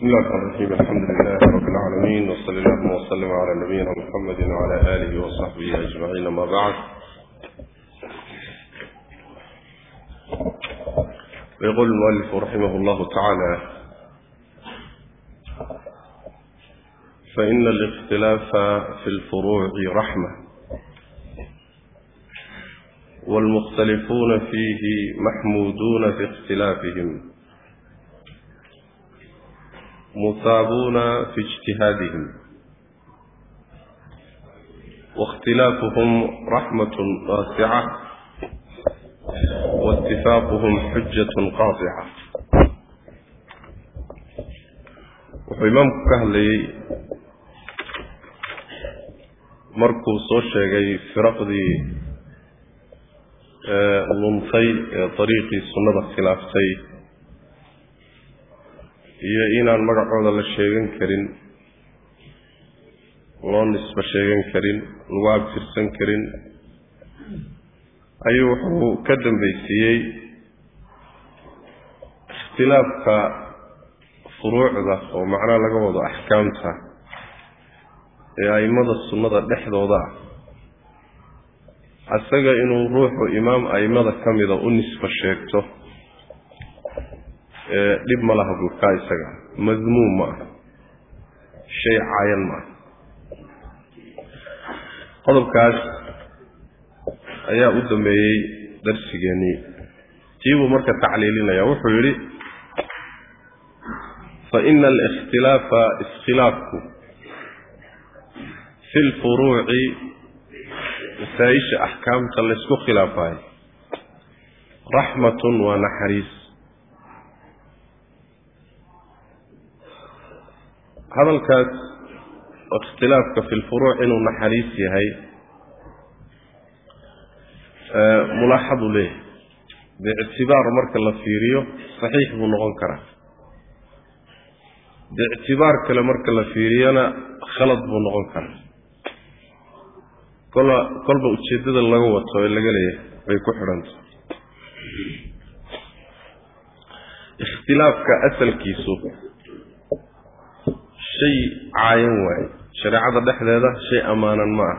بسم الله الرحمن الرحيم. الحمد لله رب العالمين وصلى اللهم وسلم على نبينا محمد وعلى آله وصحبه أجمعين. ما بعد ويقول المؤلف رحمه الله تعالى فإن الاختلاف في الفروع رحمة والمختلفون فيه محمودون في اختلافهم. مصابون في اجتهادهم. واختلافهم رحمة واسعة واتفاقهم حجة قاطعة. وإمام كهلي مركو صوشي في رفض منطي طريقي السنة خلافتي iyo inaan magacooda la sheegan karin loo nisbo sheegan karin lagu abtirsan karin. Ayuu wuxuu ka dambaysiiyey ikhtilaafka furuucda oo macnaha laga wado axkaamta ee a'immada sunnada dhexdooda ah. Isaga inuu ruuxu imaam a'immada ka mida u nisbo sheegto dhib ma laha buurkaa isaga. Madmuum ma ah shay caayan ma ah qodobkaas ayaa u dambeeyey darsigeennii tii buu marka tacliilinaya wuxuu yidhi fa ina alikhtilaafa iskhilaafku fi lfuruuci masaa-isha axkaamta laysku khilaafayo. Raxmatun waa naxariis hadalkaas ikhtilaafka fi lfuruuc inuu naxariis yahay mulaaxadu leeyahay. Biictibaar marka la fiiriyo saxiix buu noqon karaa. Biictibaar kale marka la fiiriyona khalad buu noqon karaa. Kola kolba ujeeddada laga wato ee laga leeyahay bay ku xidhanta ikhtilaafka asalkiisu shay caayan waaye shareecada dhexdeeda shay ammaanan ma ah.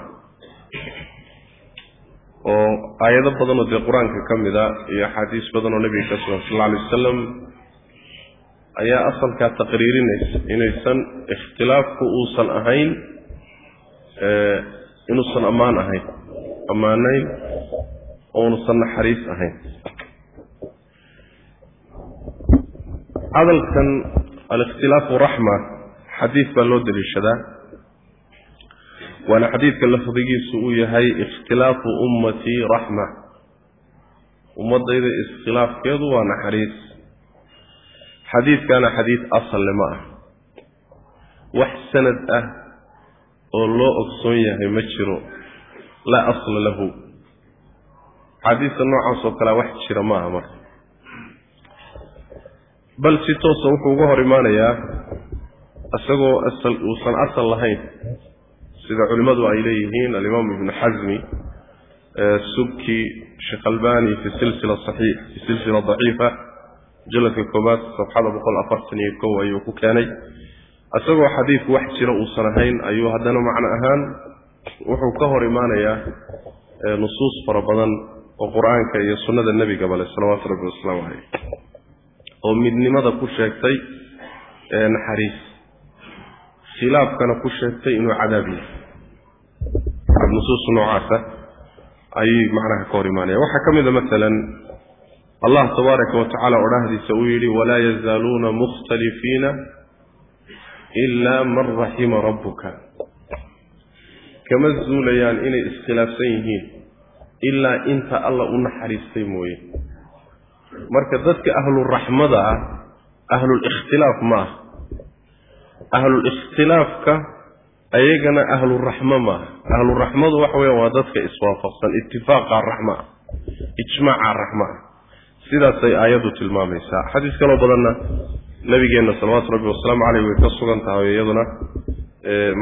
Oo aayado badanoo dee qur'aanka ka mid a iyo axaadiis badan oo nebiga ka sugan sal alay wasalam ayaa asalkaa taqriirinaysa inaysan ikhtilaafku uusan ahayn inuusan ammaan ahayn ammaanayn ounusan naxariis ahayn. Hadalkan alikhtilaafu raxma xadiid baa loo daliishadaa. Waana xadiidka lafdigiisu uu yahay ikhtilaafu ummatii raxma. Ummaddayda iskhilaafkeedu waa naxariis. Xadiidkana xadiid asalle ma ah. Wax sanad ah oo loo ogsoon yahay ma jiro. Laa asla lahu. Xadiidka noocaas oo kalea wax jira ma aha marka. Bal si toosa wuxuu uga hor imaanayaa isagoo uusan asal lahayn sida culimmadu ay leeyihiin alimaam ibnu xasmi subki sheekh albani fi silsila saxiix fi silsila daciifa mujalladka koobaad safxada boqol afartan iyo kow ayuu ku keenay. Isagoo xadiidku wax jira uusan ahayn ayuu haddana macno ahaan wuxuu ka hor imaanayaa nusuus fara badan oo qur'aanka iyo sunnada nebigaba le salawaatu rabbi wasalaamu caleyh oo midnimada ku sheegtay naxariis khilaafkana ku sheegtay inuu cadaab yahay. Nusuus noocaasa ayay macnaha ka hor imaanaya. Waxaa ka mid a masalan allah tabaaraka wa tacaala odhahdiisa uu yidhi walaa yazaaluuna mukhtalifiina ilaa man raxima rabbuka. Kama zuulayaan inay iskhilaafsan yihiin ilaa inta alla u naxariistay mooye. Marka dadka ahluraxmada ah ahlulikhtilaaf ma ah ahlulikhtilaafka ayagana ahluraxmo maaha. Ahluraxmadu waxa weya waa dadka iswaafaqsan itifaaqa raxma ah ijmaaca raxma ah sidaasay aayaddu tilmaamaysaa. Xadiis kaloo badanna nabigeenna salawaatu rabbi wasalaamu caleyh way ka sugan tahay iyaduna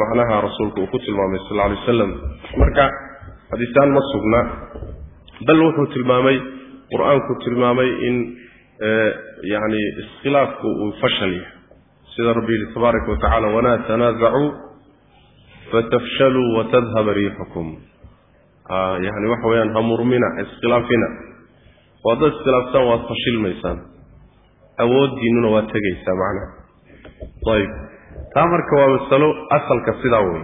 macnaha rasuulku uu ku tilmaamay sal alay wasalam marka xadiisaan ma sugna bal wuxuu tilmaamay qur'aanku tilmaamay in yacni iskhilaafku uu fashal yahay sida rabbi yihi tabaaraka wa tacala walaa tanaasacuu fatafshaluu watadhaba riixukum yani waxa weeyaan hamurmina iskhilaafina. Oo haddaad iskhilaaftaan waad fashilmaysaan. Awooddiinnuna waad tegaysaa macnaha ayib. Taa marka waa masalo asalka sidaa wey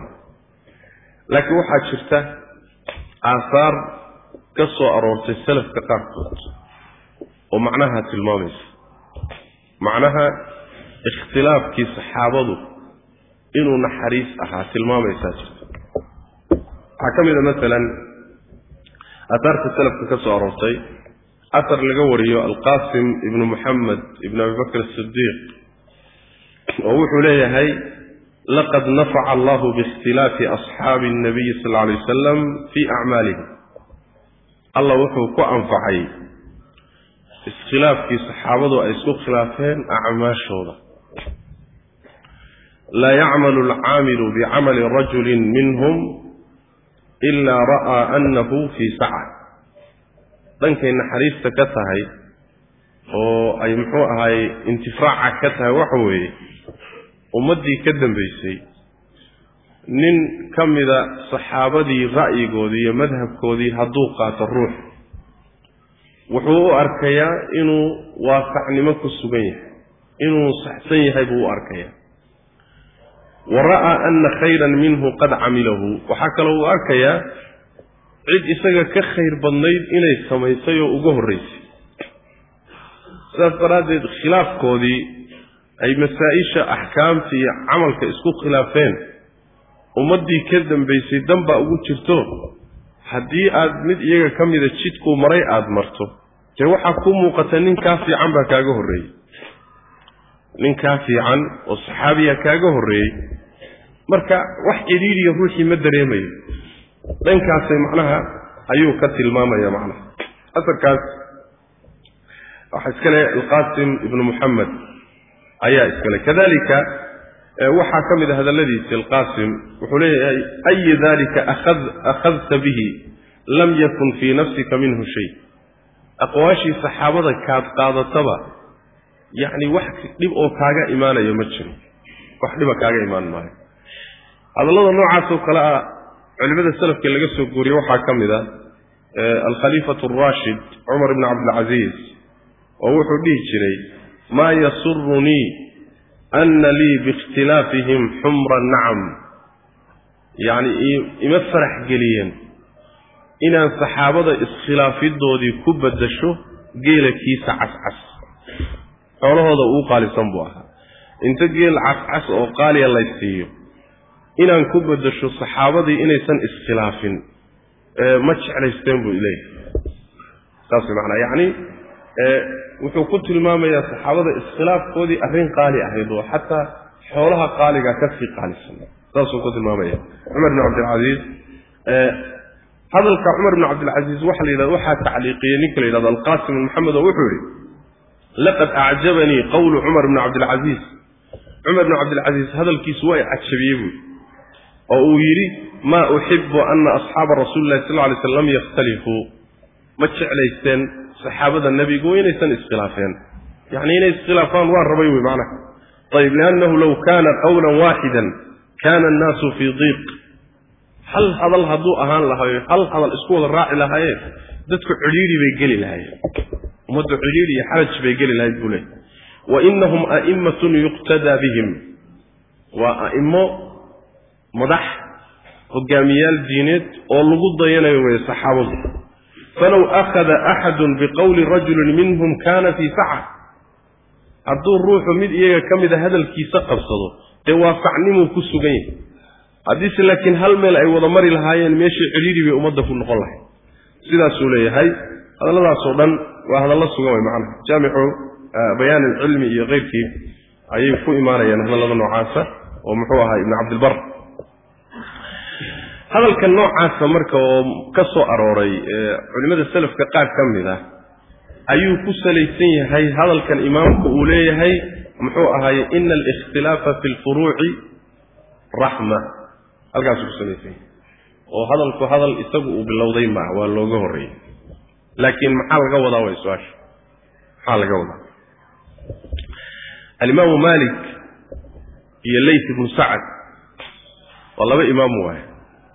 laakiin waxaa jirta aahaar ka soo aroortay salafka qaarkood oo macnaha tilmaamaysa. Macnaha ikhtilaafkii saxaabadu inuu naxariis ahaa tilmaamaysaa jirta. waxaa ka mid a masalan aataarta salafka ka soo aroortay asar laga wariyo alqasim ibnu muxamed ibn abi bakr asidiiq oo wuxuu leeyahay laqad nafaca allahu biikhtilaafi asxaabi اnabiyi sal lla alay wasalam fii acmaalihim allah wuxuu ku anfacay iskhilaafkii saxaabadu ay isku khilaafeen acmaashooda laa yacmalu alcaamilu bicamali rajuli minhum ilaa ra'aa annahu fii saca dhankay naxariista ka tahay oo ay muxuu ahaay intifaaca ka tahay waxa weeye ummaddii ka dambaysay nin ka mida saxaabadii ra'yigoodii iyo madhabkoodii hadduu qaato ruux wuxuu u arkayaa inuu waasacnimo ku sugan yahay inuu saxsan yahay buu u arkayaa wa ra'aa anna khayran minhu qad camilahu waxaa kaloo uu arkayaa cid isaga ka khayr badnayd inay samaysay oo uga horraysay sidaas daraaddeed khilaafkoodii ay masaa-isha axkaamta iyo camalka isku khilaafeen ummaddii ka dambaysay dan baa ugu jirto haddii aad mid iyaga ka mida jidkuu maray aada marto dee waxaa ku muuqata nin kaa fiican baa kaaga horreeyey nin kaa fiican oo saxaabiya kaaga horreeyey. Marka wax cidhiidhiya ruuxii ma dareemayo. Dhankaasay macnaha ayuu ka tilmaamaya macnaha. Asarkaas waxaa iskale alqasim ibnu muxamed ayaa iskale. Kadalika waxaa ka mid a hadalladiisi alqasim wuxuu leeyahay ayi dalika akhadta bihi lam yakun fii nafsika minhu shay. Aqwaashii saxaabada kaad qaadataba yacni wax dhib oo kaaga imaanayo ma jiro. Wax dhiba kaaga imaan maayo. Hadallada noocaasoo kale ah culimada salafka laga soo guuriye waxaa ka mid a alkhaliifatu araashid cumar ibn cabdilcaziiz oo wuxuu dhihi jiray maa yasurunii ana lii biikhtilaafihim xumra nacam. Yacni ima farax geliyeen inaan saxaabada iskhilaafidoodii ku beddasho geela kiisa cascas xoolahooda uu qaalisan buu ahaa. Inta geel cascas oo qaaliya lay siiyo inaan ku beddasho saxaabadii inaysan iskhilaafin ma jeclaysteen buu leeyahay. Saas macnaa yacni wuxuu ku tilmaamayaa saxaabada iskhilaafkoodii arrin qaali ahayd oo xataa xoolaha qaaliga ka qaalisan. Saasuu ku tilmaamaya cumar bn cabdilcasiis hadalka cumar bn cabdilcasiis waxa la yidhahda waxaa tacliiqiyey ninka la yidhahdo alqasim bn maxamed oo wuxuu yihi laqad acjabanii qowlu cumar bni cabdilcasiis cumar bn cabdilcasiis hadalkiisu waa cajabiyey buui oo uu yidhi maa uxibu ana asxaaba rasuuli lahi sal lay sl lam yakhtalifuu ma jeclaysteen saxaabada nebigu inaysan iskhilaafeen yacni inay iskhilaafaan waan rabay wey macnaha ayib liannahu low kaana qawlan waaxidan kaana annaasu fii diiq hal hadal hadduu ahaan lahayo hal hadal isku wada raaci lahaayeen dadku cidhiidhi bay geli lahaayeen ummaddu cidhiidhi iyo xaraj bay geli lahayd buu leeyay wa inahum a'immatun yuqtadaa bihim. Waa a'imo madax hogaamiyaal diineed oo lagu dayanayo weeye saxaabadu. Falow akhada axadun biqowli rajulin minhum kaana fii saca hadduu ruuxu mid iyaga ka mida hadalkiisa qabsado dee waa sacnimuu ku sugan yahay. Haddiise laakiin hal meel ay wada mari lahaayeen meeshii cidhiidhi bay ummadda ku noqon lahay sidaasuu leeyahay hadalladaasoo dhan waa hadallo sugan way macnaha. Jaamicu bayaan alcilmi iyo keyrkii ayay ku imaanayaan hadallada noocaasa oo muxuu ahaa ibnu cabdilbar. Hadalka noocaasa marka oo ka soo arooray culimmada selafka qaar ka mid ah ayuu ku salaysan yahay hadalkan imaamku uu leeyahay muxuu ahaaye ina alikhtilaafa fi lfuruuci raxma halkaasuu ku salaysan yahay. Oo hadalku hadal isagu uu bilowday maa waa looga horreeyey laakiin maxaa laga wadaa way su'aasha? Maxaa laga wadaa? Alimaamu malik iyo layth ibnu sacad waa laba imaamu waay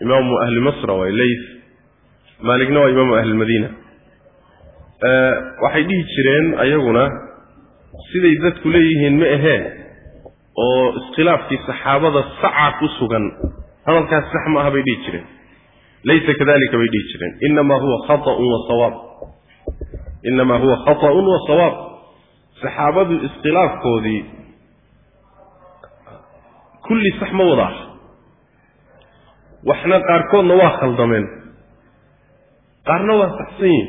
imaamu ahli masra waay layth maaligna waa imaamu ahlilmadiina waxay dhihi jireen ayaguna siday dadku leeyihiin ma aheen oo iskhilaafkii saxaabada sacaa ku sugan. Hadalkaas sax ma aha bay dhihi jireen. Laysa kadalika bay dhihi jireen. Inamaa huwa khaطأun wa sawaab inamaa huwa khaطأun wa sawaab saxaabadu iskhilaafkoodii kulli sax ma wada ah waxna qaarkoodna waa khaldameen qaarna waa saxsan yihiin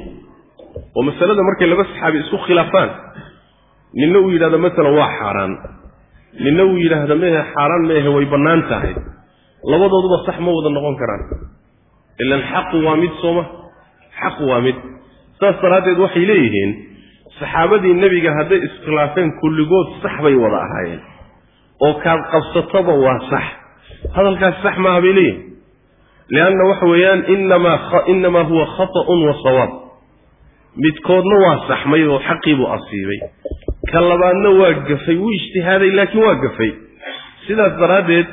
oo masalada markay laba saxaabi isku khilaafaan ninna uu yidhahdo masalan waa xaaraan ninna uu yidhaahdo mehe xaaraan meehe way bannaan tahay labadooduba sax ma wada noqon karaan ilan xaqu waa mid sooma xaqu waa mid saas daraaddeed waxay leeyihiin saxaabadii nebiga hadday iskhilaafeen kulligood sax bay wada ahaayeen. Oo kaad qabsatoba waa sax. Hadalkaas sax maaha bay leeyihiin lianna waxa weeyaan inamaa huwa khata'un wa sawaab midkoodna waa saxmay oo xaqii buu asiibay. Ka labaadna waa gafay wuu ijtihaaday laakiin waa gafay. Sidaas daraaddeed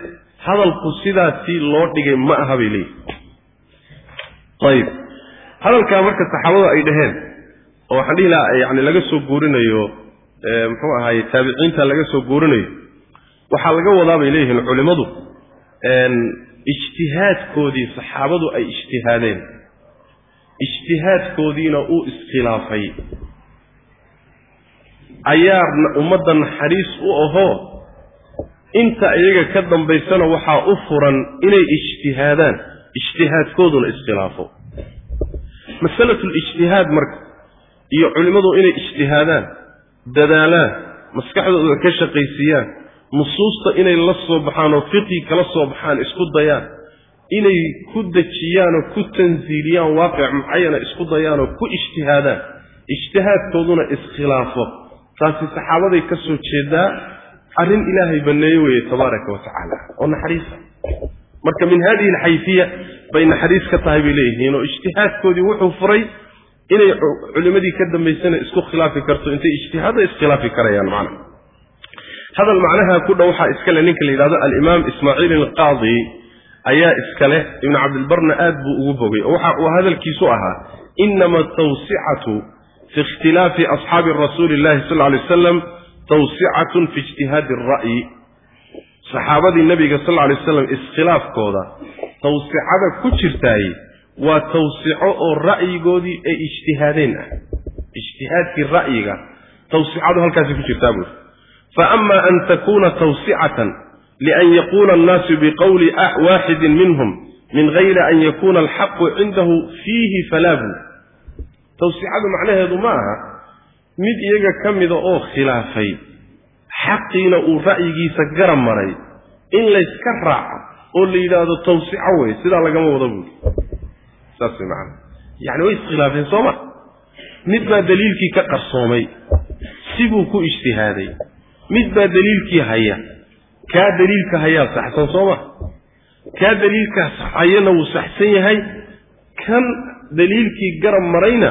hadalku sidaasii loo dhigay ma aha bay leeyihiin hadalkaa marka saxaabadu ay dhaheen oo waxaan dhihi lahaa yani laga soo guurinayo muxuu ahaye taabiciinta laga soo guurinayo waxaa laga wadaa bay leeyihiin culimmadu ijtihaadkoodii saxaabadu ay ijtihaadeen. Ijtihaadkoodiina uu iskhilaafay. Ayaa ummadda naxariis u ahoo inta iyaga ka dambaysana waxaa u furan inay ijtihaadaan ijtihaadkooduna iskhilaafo masalatulijtihaad marka iyo culimmadu inay ijtihaadaan dadaalaan maskaxdooda ka shaqaysiiyaan nusuusta inay la soo baxaan oo fiqi kala soo baxaan isku dayaan inay ku dejiyaan oo ku tansiiliyaan waaqic mucayana isku dayaan oo ku ijtihaadaan ijtihaadkooduna iskhilaafo. Taasi saxaabaday ka soo jeedaa arrin ilaahay banneeye weeye tabaaraka wa tacaala oo naxariisa marka min hadihi alxayfiya bay naxariis ka tahay bay leeyihiin. Oo ijtihaadkoodii wuxuu furay inay culimmadii ka dambaysana isku khilaafi karto. Intay ijtihaada iskhilaafi karayaan macna. Hadal macnaha ku dhow waxaa iskale ninka la yidhahdo alimaam ismaaciil alqaadi ayaa iskale. Ibnu cabdilbarna aad buu ugu bogay. Oo waxa uu hadalkiisu ahaa inama tawsicatu fi ikhtilaafi asxaabi rasuuli illahi sal ly wasalam tawsicatun fi ijtihaadi alra'yi saxaabadii nebiga sal lay waslam iskhilaafkooda tawsicada ku jirtaay waa tawsico oo ra'yigoodii ay ijtihaadeen ah. Ijtihaadkii ra'yiga tawsicadu halkaasay ku jirtaa buuri faama an takuna tawsicatan lian yaquula annaasu biqowli waaxidin minhum min gayri an yakuna alxaqu cindahu fiihi falaabu tawsicadu macnaheedu ma aha mid iyaga ka mida oo khilaafay xaqiina uu ra'yigiisa garab maray in layska raaco oo la yidhaahdo tawsico wey sidaa lagama wado buuri saas way macana way iskhilaafeen soo ma? Mid baa daliilkii ka qarsoomay sibuu ku ijtihaaday. Mid baa daliilkii haya kaa daliilka hayaa saxsan soo ma? Kaa daliilkaas hayana wuu saxsan yahay? Kan daliilkii garab marayna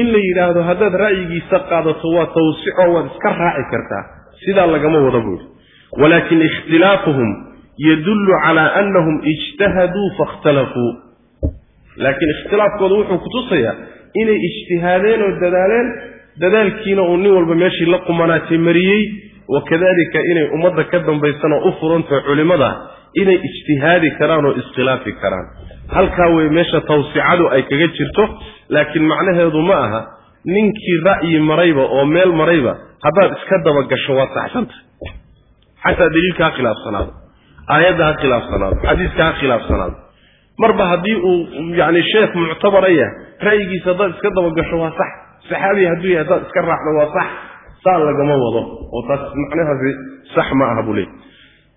in la yidhaahdo haddaad ra'yigiisa qaadato waa tawsico waad iska raaci kartaa sidaa lagama wada buuri walaakin ikhtilaafuhum yadullu calaa annahum ijtahaduu faاkhtalafuu laakiin ikhtilaafkooda wuxuu kutusayaa inay ijtihaadeen oo dadaaleen dadaalkiina uu nin walba meeshii la qumanaatay mariyey wakadalika inay ummadda ka dambaysana u furantahay culimmada inay ijtihaadi karaan oo iskhilaafi karaan. Halkaa wey meesha tawsicadu ay kaga jirto laakiin macnaheedu ma aha ninkii ra'yi marayba oo meel marayba haddaad iska dabagasho waa saxsanta. Xataa daliilka ha khilaafsanaado aayadda ha khilaafsanaado xadiiska ha khilaafsanaado. Marba haddii uu yani sheekh muctabara yahay ra'yigiisa haddaad iska dabagasho waa sax saxaabi hadduu yahay haddaad iska raacdo waa sax saa lagama wado oo taas macnahaasi sax ma aha buu leey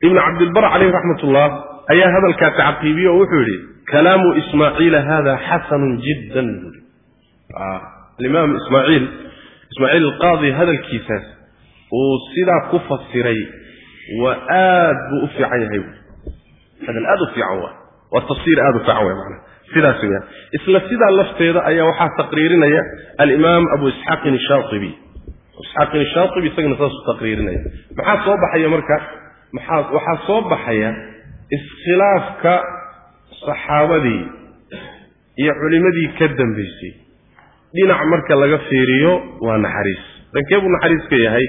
ibnu cabdilbar caleyh raxmatullah ayaa hadalkaa tacqiibiye oo wuxuu yidhi kalaamu ismaaciila hada xasanun jiddan buui alimaam ismaaciil ismaaciil alqaadi hadalkiisaas uu sidaa ku fasiray waa aad buu u fiican yahay. Hadal aad u fiican waa waa tafsiir aad u fiican way macnaha sidaas weyaan isla sidaa lafteeda ayaa waxaa taqriirinaya alimaam abu isxaaqin ashaaibi isxaaqin ashaaibi isagana saasuu taqriirinaya. Maxaa soo baxaya marka? Maxaa waxaa soo ka dambaysay dhinac marka laga fiiriyo waa naxariis. Dhankee buu naxariis ka yahay?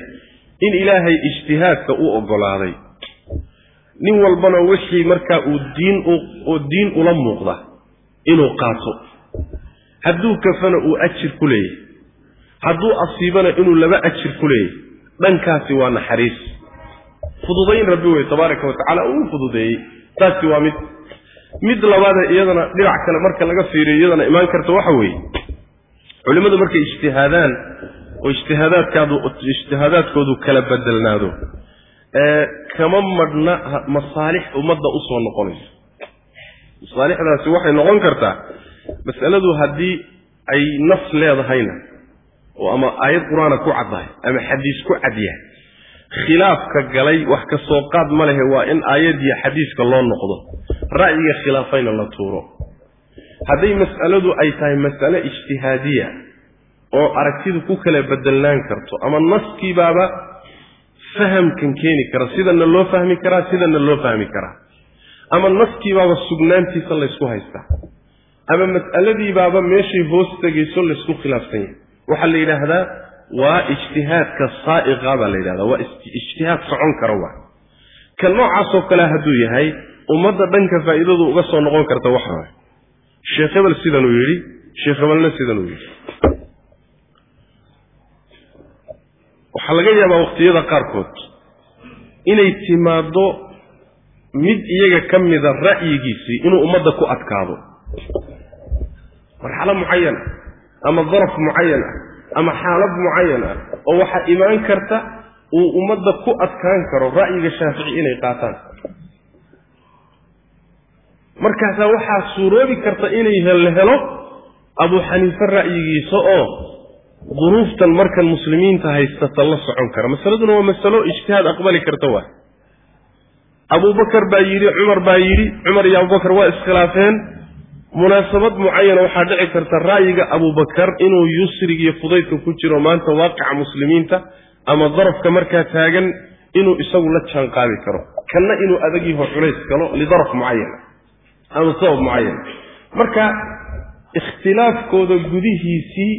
In ilaahay ijtihaadka u oggolaaday nin walbana wixii markaa uu diin oo diin ula muuqda inuu qaato. Hadduu kafana uu ajir ku leeyahay. Hadduu asiibana inuu laba ajir ku leeyahay. Dhankaasi waa naxariis. Fududayn rabbi wey tabaaraka wa tacala uu fududeeyey. Taasi waa mid mid labaada iyadana dhinac kale marka laga fiiriyo iyadana imaan karta waxa weeye culimmadu markay ijtihaadaan oo ijtihaadaadkoodu kala bedelnaado kama madhna masaalix ummadda u soo noqonayso. Masaalixdaasi waxay noqon kartaa mas'aladu haddii ay nas leedahayna oo ama aayad qur'aana ku caddahay ama xadiis ku cadyahay khilaafka galay wax ka soo qaad ma lehe waa in aayadiyo xadiiska loo noqdo. Ra'yiga khilaafayna la tuuro hadday mas'aladu ay tahay mas'ale ijtihaadiya oo aragtidu ku kala bedelnaan karto ama naskiibaaba fahamkan keeni kara sidana loo fahmi karaa sidana loo fahmi karaa. Ama naskiibaaba sugnaantiisa laysku haystaa ama mas'aladiibaaba meeshay hoos tegayso laysku khilaafsan yahay. Waxaa la yidhaahdaa waa ijtihaadka saa'iqa baa la yidhahdaa waa ijtihaad socon kara waa. Ka noocaasoo kale hadduu yahay ummadda dhanka faa'iidadu uga soo noqon karta waxa waay sheekh hebel sidanuu yidhi sheekh hebelna sidanuu yidhi waxaa laga yaabaa waqtiyada qaarkood inay timaaddo mid iyaga ka mida ra'yigiisii inuu ummadda ku adkaado. Marxalo mucayan ah ama daraf mucayan ah ama xaalad mucayan ah oo waxaa imaan karta uu ummadda ku adkaan karo ra'yiga shaafici inay qaataan markaasaa waxaa suuroobi karta inay hel helo abu xaniife ra'yigiisa oo duruuftan markan muslimiinta haystata la socon kara. Masaladuna waa masalo ijtihaad aqbali karta waay. Abubakar baa yidhi cumar baa yidhi cumar iyo abubakar waa iskhilaafeen. Munaasabad mucayana waxaa dhici karta ra'yiga abubakar inuu yusrig iyo fudaydka ku jiro maanta waaqica muslimiinta ama darafka markaa taagan inuu isagu la jaan qaadi karo. Kanna inuu adag yaho culays galo lidaraf mucayana ama sabab mucayan marka ikhtilaafkooda gudihiisii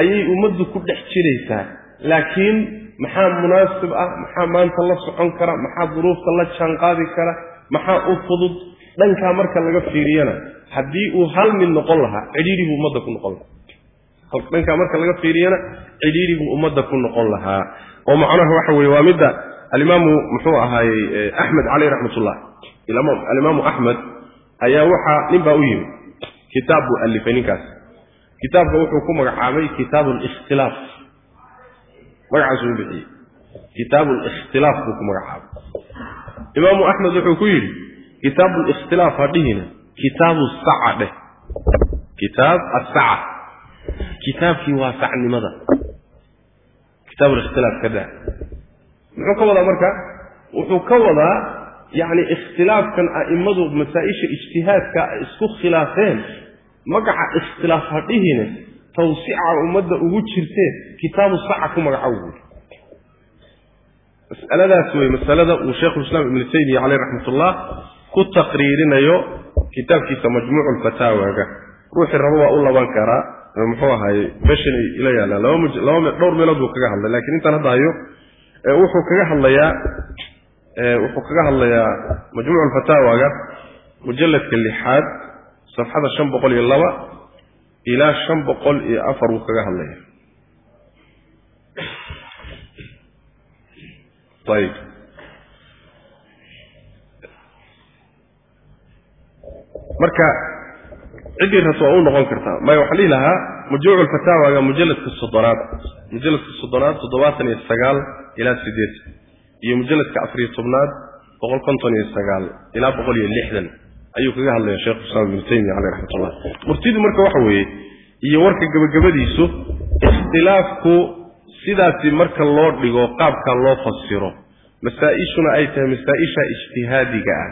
ayay ummaddu ku dhex jiraysaa. Laakiin maxaa munaasib ah maxaa maanta la socon kara maxaa duruufta la jaan qaadi kara maxaa u fudud dhankaa marka laga fiiriyana. Haddii uu hal mid noqon lahaa cidhiidhi buu ummadda ku noqon lahaa. Dhankaa marka laga fiiriyana cidhiidhi buu ummadda ku noqon lahaa. Oo macnaha waxa weeye waa midda alimaamu muxuu ahaayey axmed caleyh raxmatullah. Alimaamu axmed ayaa waxaa nin baa u yimi kitaab buu alifay ninkaas. Kitaabka wuxuu ku magacaabay kitaabu likhtilaaf magacaasuu bixiyey. Kitaabu likhtilaaf buu ku magacaabay. Imaamu axmed wuxuu ku yidhi kitaabu likhtilaaf ha dhihina kitaabu saca dheh. Kitaab asaca kitaabkii waa sacnimada. Kitaabu likhtilaaf ka daa. Muxuu ka wadaa marka? Wuxuu ka wadaa yacni ikhtilaafkan a'immadu masaa-isha ijtihaadka ay isku khilaafeen magaca ikhtilaaf ha dhihine tawsica ummadda ugu jirtee kitaabu saca ku magacow buuri masaladaas wey masalada uu sheikhulislaam ibnu taymiya caleyh raxmatullah ku taqriirinayo kitaabkiisa majmuucu lfataawaga ruuxii raba waa u laban karaa muxuu ahaaye meeshan ila yaallaan laba dhowr meelood buu kaga hadlay lakiin intaan hadda hayo wuxuu kaga hadlayaa wuxuu kaga hadlayaa majmuucu lfataawaga mujalladka lixaad safxada shan boqol iyo laba ilaa shan boqol iyo afar wuu kaga hadlaya ayib marka ciddii rabto u noqon kartaa. Maya waxaan dhihi lahaa majmuucu lfataawaga mujalladka soddonaad mujalladka soddonaad toddobaatan iyo sagaal ilaa siddeetan iyo mujalladka afariyo tobnaad boqol konton iyo sagaal ilaa boqol iyo lixdan ayuu kaga hadlaya sheekhu islaam ibnu taymiya caleyh raxmatullah murtidu marka waxa weeye iyo warka gebagabadiisu ikhtilaafku sidaasi marka loo dhigo qaabkaa loo fasiro masaa-ishuna ay tahay masaa-isha ijtihaadiga ah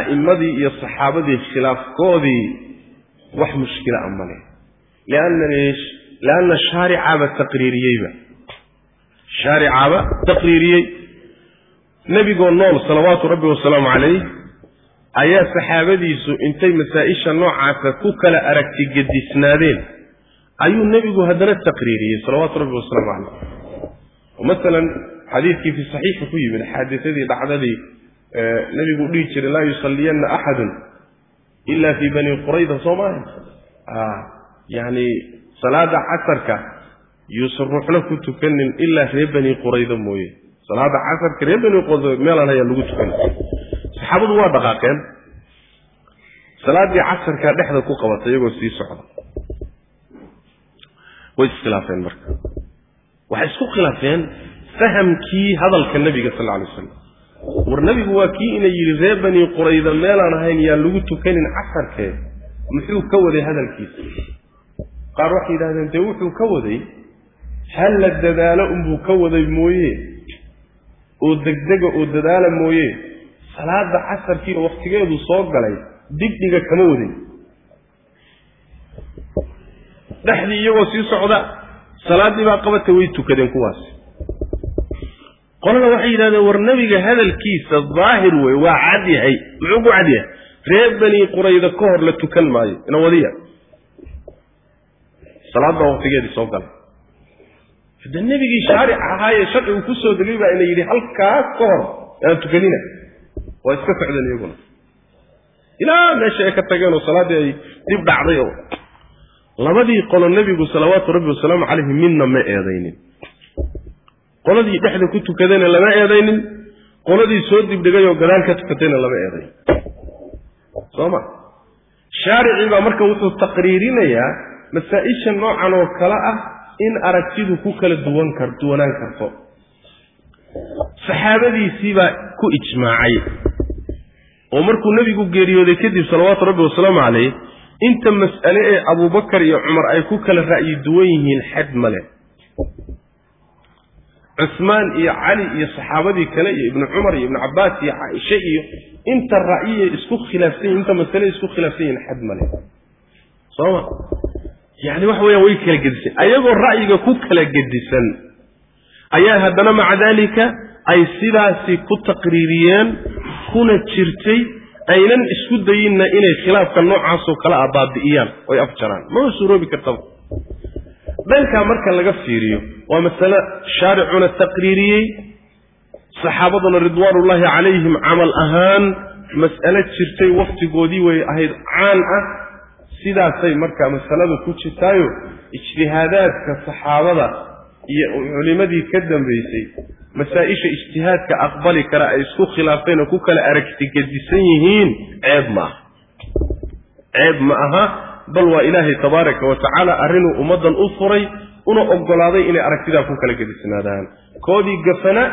a'immadii iyo saxaabadii khilaafkoodii wax mushkila a male lianna shaaricaaba taqriiriyeyba. Shaaricaaba taqriiriyey nebigoo nool salawaatu rabbi wasalaamu calayh ayaa saxaabadiisu intay masaa-isha noocaasa ku kala aragti gedisnaadeen. Ayuu nebigu haddana taqriiriyey salawaatu rabbi wasalaamu calayh. Masalan xadiidkii fi saxiixa ku yimid xaadisadii dhacdadii nebigu dhihi jiray laa yusalliyanna axadun ila fii bani qurayda soo maaha yani salaada casarka yuusan ruuxna ku tukanin ilaa reer bani qurayda mooye salaada casarka reer bani qurayda meelaan hayaa lagu tukan. Saxaabadu waa dhaqaaqeen. Salaadii casarkaa dhexda ku qabatay iyagoo sii socda. Way iskhilaafeen marka. Waxay isku khilaafeen fahamkii hadalka nebiga sal alay slam war nebigu waa kii ina yidhi reer bani qurayda meelaan ahayn yaan lagu tukanin casarkee muxuu ka waday hadalkiisa? Qaar waxay yidhahdeen dee wuxuu ka waday? Hal la dadaalo unbuu ka waday mooye oo degdega oo dadaala mooye salaada casarkii oo wakhtigeedu soo galay digdhiga kama wadin dhexdii iyagoo sii socda salaaddii baa qabata way tukadeen kuwaasi qolana waxay yidhahdeen war nebiga hadalkiisa daahir wey waa cad yahay muxuu ku cad yahay? Reer bani qurayda ka hor la tukan maayo ina wadiya. Salaad baa waktigeedii soo galay hadde nebigii shaaric ahaayee sharcigu ku soo degay baa ina halkaas ka hor aan tukanina. Waa iska socdeen iyaguna. Ilaa meesha ay ka tageen oo salaaddii ay dib dhacday oo labadii qolo nebigu salawaatu rabbi wasalaamu calayhi midna ma eedaynin. Qoladii dhexda ku tukadayna lama eedaynin. Qoladii soo dibdhigay oo gadaal ka tukatayna lama eedayn soo ma? Shaaricii baa marka wuxuu taqriirinayaa masaa-isha noocan oo kale ah in aragtidu ku kala duwan kar duwanaan karto. Saxaabadiisiibaa ku ijmaacay. Oo markuu nebigu geeriyooday kadib salawaatu rabbi wasalaamu calayh inta mas'ale ee abubakar iyo cumar ay ku kala ra'yi duwan yihiin xad male cusmaan iyo cali iyo saxaabadii kale iyo ibnu cumar iyo ibnu cabbaas iyo caaisha iyo inta ra'yiyay isku khilaafsan yihiin inta masale isku khilaafsan yihiin xad male sooma yacni waxa weeyaan way kala gedisan ayagoo ra'yiga ku kala gedisan ayaa haddana maca daalika ay sidaasi ku taqriiriyeen kuna jirtay aynan isku dayinna inay khilaafka noocaasoo kale ah baabi'iyaan oy afjaraan. Mama suuroobi kartaba dhankaa marka laga fiiriyo waa masale shaaricuna taqriiriyey saxaabaduna ridwaanullaahi calayhim camal ahaan mas'ale jirtay wakhtigoodii way ahayd caan ah sidaasay marka masaladu ku jirtaayo ijtihaadaadka saxaabada iyo culimadii ka dambaysay masaa-isha ijtihaadka aqbali kara ay isku khilaafeen oo ku kala aragti gedisan yihiin ceeb ma aha. Ceeb ma aha bal waa ilaahay tabaaraka wa tacaala arrinuu ummaddan u furay una oggolaaday inay aragtidaa ku kala gedisnaadaan. Koodii gafana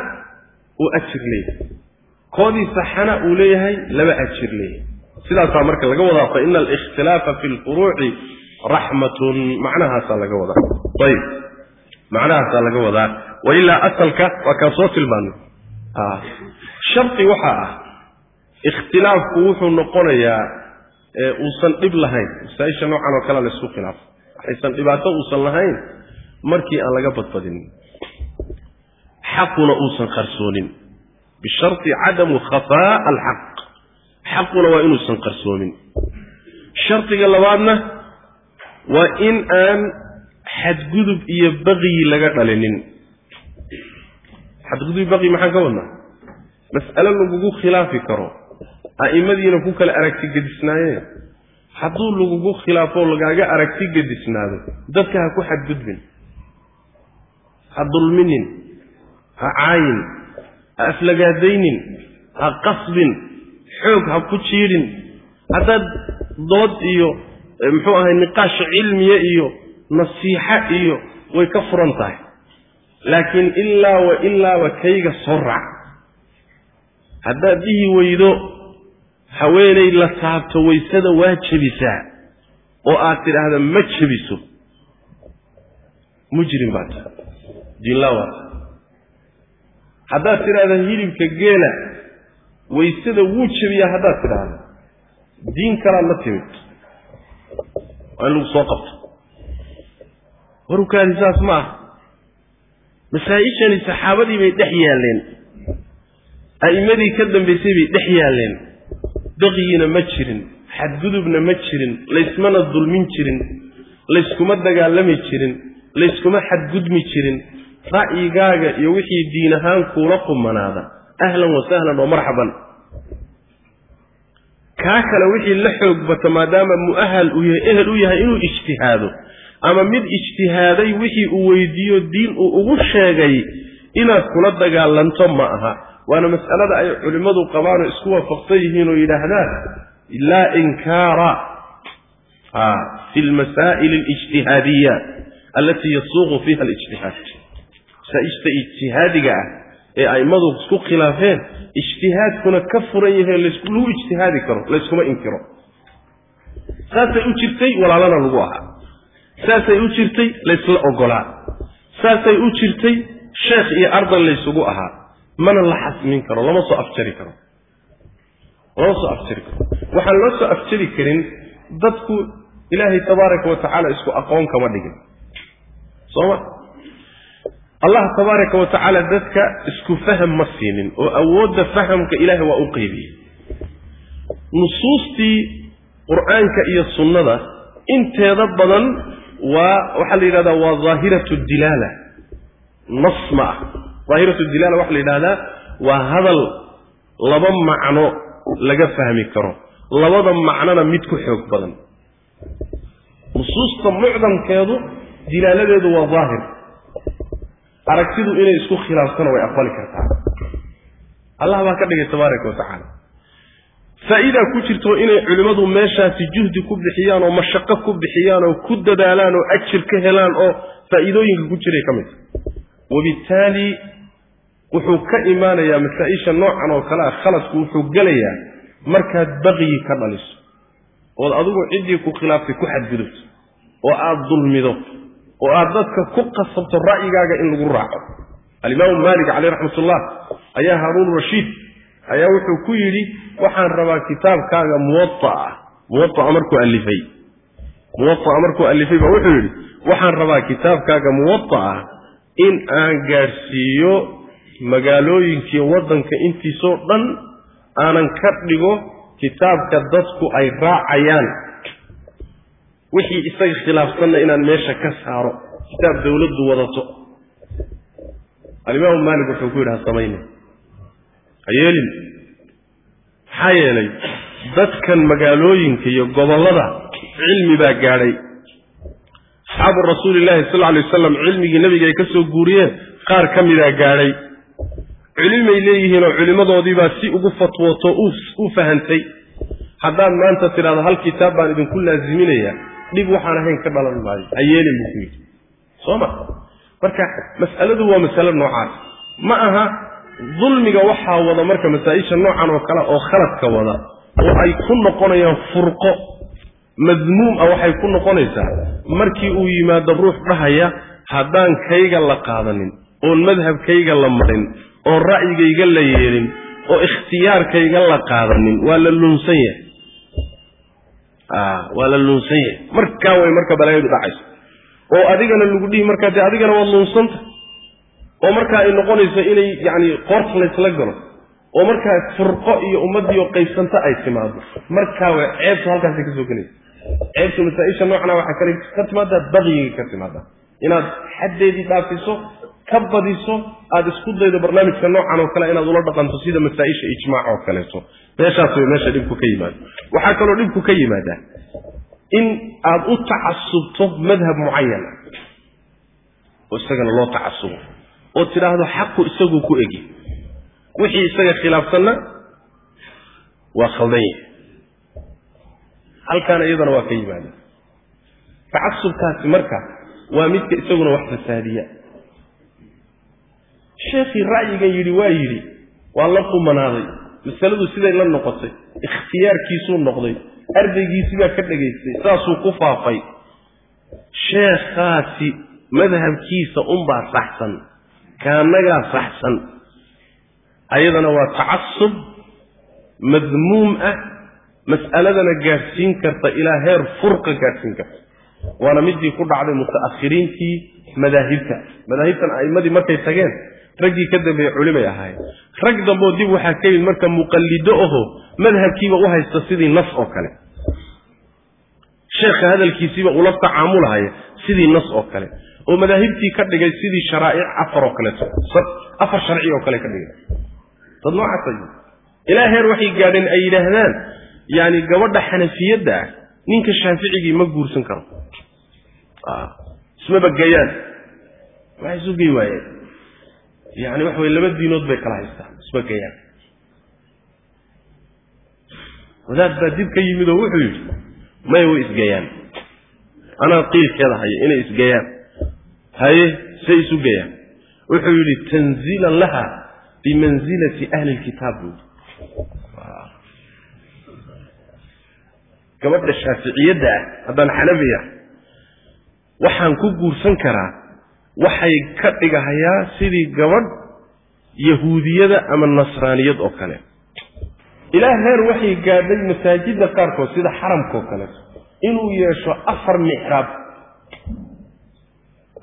uu ajir leeyahay. Koodii saxana uu leeyahay laba ajir leeyahay sidaasaa marka laga wadaa fa ina alikhtilaafa fi lfuruuci raxmatun macnahaasaa laga wadaa. Ayib. Macnahaasaa laga wadaa. Wailaa asalka waa kaan soo tilmaanay shardi waxaa ah ikhtilaafku wuxuu noqonayaa uusan dhib lahayn. Masaa-isha noocan oo kale la isku khilaafo waxaysan dhibaato uusan lahayn markii aan laga badbadinin xaquna uusan qarsoonin. Bisharti cadamu khafaa alxaq xaquna waa inuusan qarsoomin. Shardiga labaadna waa in aan xadgudub iyo baqyi laga dhalinin. Xadgudub baqyi maxaan ka wadnaa? Mas'alo lagugu khilaafi karo a'imadiina ku kala aragti gedisnaayeen. Hadduu lagugu khilaafoo lagaaga aragti gedisnaado dadka ha ku xadgudbin ha dulminin ha caayin ha aflagaadaynin ha qasbin xoog ha ku jiidhin haddaad dood iyo muxuu ahay niqaash cilmiya iyo nasiixa iyo way ka furan tahay. Laakiin ilaa wa ilaaba kayga soo raac haddaad dhihi weydo haweenay la taabto waysada waa jebisaa oo aad tidhaahda ma jebiso. Mujrim baa tahay diinlaa waa tahay haddaad tidhaahda hilibka geela waysada wuu jebiyaa haddaad tidhaahdo. Diin kalaad la timid waa in lagu soo qabto. Warukaadi saas ma ah masaa-ishani saxaabadii bay dhex yaalleen. A'immadii ka dambaysay bay dhex yaalleen. Baqiyiina ma jirin xadgudubna ma jirin laysmana dulmin jirin layskuma dagaalami jirin layskuma xadgudmi jirin. Ra'yigaaga iyo wixii diin ahaan kuula qumanaada. Ahlan wa sahlan marxaban kaa kale wixii la xoog bata maadaama mu'ahal uu yahay ehel u yahay inuu ijtihaado ama mid ijtihaaday wixii uu weydiiyo diin uu ugu sheegay inaad kula dagaalanto ma aha. Waana mas'alada ay culimmadu qabaanoo isku waafaqsan yihiin oo yidhaahdaan laa inkaara fi lmasaa'il alijtihaadiya alatii yasuuqu fiiha alijtihaad. Masaa-ijta ijtihaadiga ah ee a'immadu isku khilaafeen ijtihaadkuna ka furan yahay lagu ijtihaadi karo layskuma inkiro. Saasay u jirtay walaalana lagu ahaa. Saasay u jirtay laysla ogolaa saasay u jirtay sheekh iyo ardan laysugu ahaa. Mana la xasmin karo lama soo afjari karo. Lama soo afjari karo. Waxaan loo soo afjari karin dadku ilaahay tabaaraka wa tacaala isku aqoon kama dhigin. Sooma allah tabaaraka wa tacaala dadka isku faham ma siinin oo awoodda fahamka ilaahay waa u qeybiyey nusuustii qur'aanka iyo sunnada inteeda badan waa waxaa la yidhahdaa waa daahiratu dilaala. Nas ma ah. Daahiratu dilaala waxaa la yidhahdaa waa hadal laba macno laga fahmi karo. Labada macnona mid ku xoog badan. Nusuusta mucdamkeedu dilaaladeedu waa daahir aragtidu inay isku khilaaftana way aqbali kartaa. Allah baa ka dhigay tabaaraka wa tacaala. Faa'iidaa ku jirto inay culimmadu meeshaasi juhdi ku bixiyaan oo mashaqo ku bixiyaan oo ku dadaalaan oo ajir ka helaan oo faa'iidooyinka ku jiray ka mid wabittaali wuxuu ka imaanayaa masaa-isha noocan oo kale ah khaladku wuxuu gelayaa markaad baqyi ka dhaliso ood adigu ciddii ku khilaaftay ku xadgudubto oo aada dulmido oo aad dadka ku qasabto ra'yigaaga in lagu raaco. Alimaamu maalik caleyh raxmatullah ayaa haaruun rashiid ayaa wuxuu ku yidhi waxaan rabaa kitaabkaaga muwaaa muwaaa markuu alifay muwaaa markuu alifay baa wuxuu yidhi waxaan rabaa kitaabkaaga muwaaa in aan gaadhsiiyo magaalooyinkii waddanka intiisoo dhan aanan ka dhigo kitaabka dadku ay raacayaan wixii isaga khilaafsanna inaan meesha ka saaro kitaab dawladdu wadato. Alimaamu maalik wuxuu ku yidhi ha samayne maxaa yeelay dadkan magaalooyinka iyo gobollada cilmi baa gaadhay. Asxaabu rasuulillahi sal alay wasalam cilmigii nebiga ay ka soo guuriyeen qaar ka midaa gaadhay. Culimay leeyihiin oo culimmadoodiibaa si ugu fatwooto u fahantay. Haddaad maanta tidhahdo hal kitaab baan idinku laaziminayaa dhib waxaan ahayn ka dhalan maayo. Ha yeelin buu ku yidhi soo ma? Marka mas'aladu waa masalo noocaas. Ma aha dulmiga waxaa wada marka masaa-isha noocan oo kale oo khaladka wada oo ay ku noqonayaan furqo madmuum ah waxay ku noqonaysaa. Markii uu yimaado ruux dhahaya haddaan kayga la qaadanin oon madhabkayga la marin oon ra'yigayga la yeelin oo ikhtiyaarkayga la qaadanin waa la lunsan yahay waa la lunsan yahay. Markaa way marka balaayadu dhacayso oo adigana lagu dhihi markaa dee adigana waad lunsanta oo markaa ay noqonayso inay yacni qoorta laysla galo. Oo markaa furqo iyo ummaddiioo qaybsanta ay timaado. Markaa way ceebtu halkaasay ka soo gelaysa ceebtu masaa-isha noocna waxaa kale ka timaadaa bakyigay ka timaadaa inaad xaddeedii dhaafiso ka badiso aada isku daydo barnaamijka noocan oo kale inaad ula dhaqanto sida masaa-isha ijmaac oo kaleeto. Meeshaas way meesha dhibku ka yimaado waxaa kaloo dhibku ka yimaadaa in aada u tacasubto madhab mucayan oo isagana loo tacasubo oo tidhaahdo xaqu isaguu ku egi. Wixii isaga khilaafsanna waa khaldan yahay halkaana iyadana waa ka yimaada tacasubkaasi marka waa midka isaguna wax fasaadiya sheekhii ra'yigan yidhi waa yidhi waa la qumanaaday masaladu siday la noqotay ikhtiyaarkiisuu noqday ardaygiisii baa ka dhegaystay saasuu ku faafay. Sheekhaasi madhabkiisa unbaa saxsan kaanagaa saxsan. Ayadana waa tacasub madmuum ah mas'aladana gaadhsiin karta ilaa heer furqa gaadhsiin karta. Waana midii ku dhacday muta'akhiriintii madaahibta. Madaahibtan a'immadii markay tageen raggii ka dambeeye culimay ahaayeen. Rag damboo dib waxaa ka yimid marka muqallido aho madhabkiiba u haysta sidii nas oo kale. Sheekha hadalkiisiiba ula tacaamulahaya sidii nas oo kale. Oo madaahibtii ka dhigay sidii sharaa'ic afar oo kaleeto afar sharci oo kale ka dhigay. Dad noocaasa ilaa heer waxay gaadheen ay yidhaahdaan yaani gabadha xanafiyadda ah ninka shaaficigii ma guursan karo. Ismaba gayaan waxay isu gey waayeen yani waxa weye laba diinood bay kala haystaan isma gayaan wadaad baa dib ka yimid oo wuxuu yidhi maya way isgayaan anaa qiilkeeda haya inay isgayaan haye say isu gayaan wuxuu yidhi tanziilan laha bimanzilati ahli lkitaab buu gabadha shaaficiyadda ah haddaan xanabiya waxaan ku guursan karaa waxay ka dhigahayaa sidii gabadh yahuudiyada ama nasraaniyad oo kale. Ilaa heer waxay gaadhay masaajidda qaarkood sida xaramka oo kale. Inuu yeesho afar mixraab.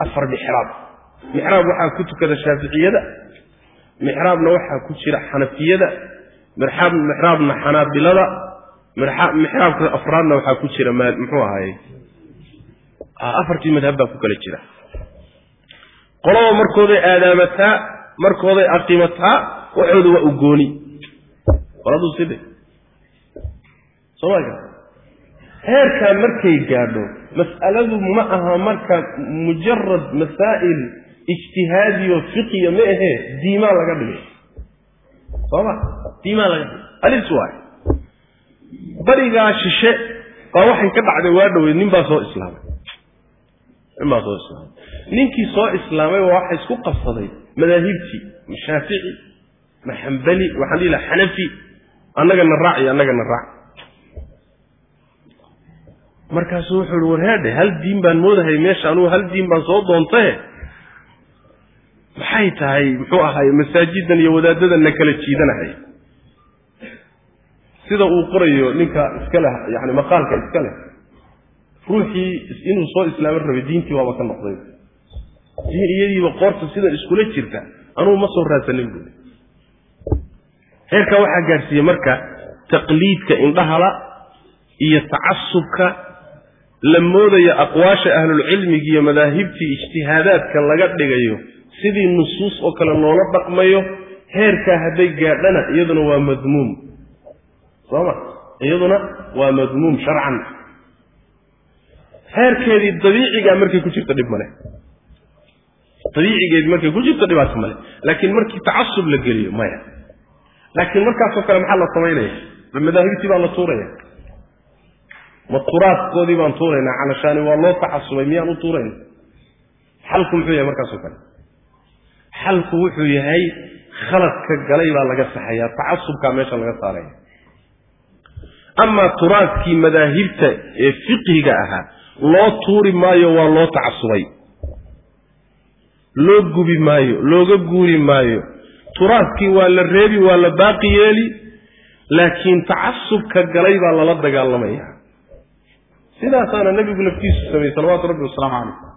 Afar mixraab. Mixraab waxaa ku tukada shaaficiyada mixraabna waxaa ku jira xanafiyada. Mixraab mixraabna xanaabilada. Mixraabka afraadna waxaa ku jira muxuu ahaye afartii madhab baa ku kala jira qolaba markooday aadaamataa markooday aqimataa waxooda waa ugooni. Qoladuu sidhe sooma heerkaa markay gaadho mas'aladu ma aha marka mujarad masaa'il ijtihaadiyo fiqiya ma ahee diimaan laga dhigay. Sooma diimaan laga dhigay. Alis waay. Barigaa shishe baa waxay ka dhacday waa dhoweyd nin baa soo islaamay nin baa soo islaamay ninkii soo islaamay waxa isku qabsaday. Madaahibtii ma shaafici ma xambali waxaan dhihi laha xanafi. Annagana raac iyo annagana raac. Markaasuu wuxuu ihi war hal diin baan moodahay meesha anugu hal diin baan soo doontae maxay tahay? Muxuu ahaay masaajidan iyo wadaadadanna kala jiidanahay. Sida uu qorayo ninka iska leh yani maqaalka iska leh ruuxii inuu soo islaaman rabay diintii waaba ka noqday. Diin iyadiiba qoorta sidan iskula jirta anugu ma soo raadsanin buui heerkaa waxaa gaadhsiiyey marka taqliidka indhahala iyo tacasubka la moodayo aqwaasha ahlulcilmiga iyo madaahibtii ijtihaadaadka laga dhigayo sidii nusuus oo kale loola dhaqmayo heerkaa hadday gaadhana iyaduna waa madmuum. Sooma iyaduna waa madmuum sharcan heerkeedii dabiicigaa markay ku jirto dhib male dabiicigeedii markay ku jirto dhibaato male laakiin markii tacasub la geliyo maya. Laakiin markaasoo kale maxaa la samaynaya? Madaahibtii baa la tuuraya? Ma turaadkoodii baan tuuraynaa calashaani waa loo tacasubay miyaan u tuurayna xalku muxuu yahay markaasoo kale. Xalku wuxuu yahay khaladka galay baa laga saxayaa tacasubkaa meesha laga saaraya. Amaa turaadkii madaahibta ee fiqhiga ahaa loo tuuri maayo waa loo tacasubay. Loo gubi maayo looga guuri maayo. Turaadkii waa la reebi waa la baaqi yeeli laakiin tacasubka galay baa lala dagaalamaya. Sidaasaana nebigu laftiisu sameeyey salawaatu rabbi wasalaamu calayh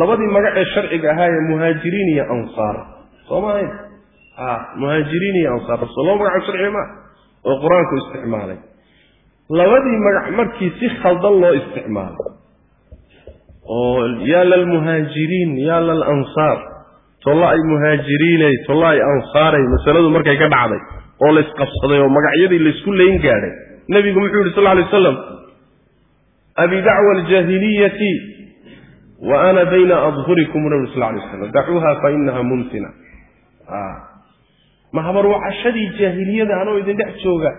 labadii magac ee sharciga ahaa ee muhaajiriin iyo ansaar. Soo ma ahayn? A muhaajiriin iyo ansaar. Soo laba magaco sharciga maa oo qur'aanku isticmaalay. Labadii magac markii si khaldan loo isticmaalo oo yaa lalmuhaajiriin yaa lalansaar tolla ay muhaajiriinay tolla ay ansaaray masaladu markay ka dhacday oo la isqabsaday oo magacyadii laysku layn gaadhay. Nebigu muxuu yihi sal lla alay waslam abi dacwa aljaahiliyati wa ana bayna adhurikum nabi sal lay slam dacuuha fa inaha mumtina. Ma habarwacashadii jaahiliyada anoo idin dhex jooga?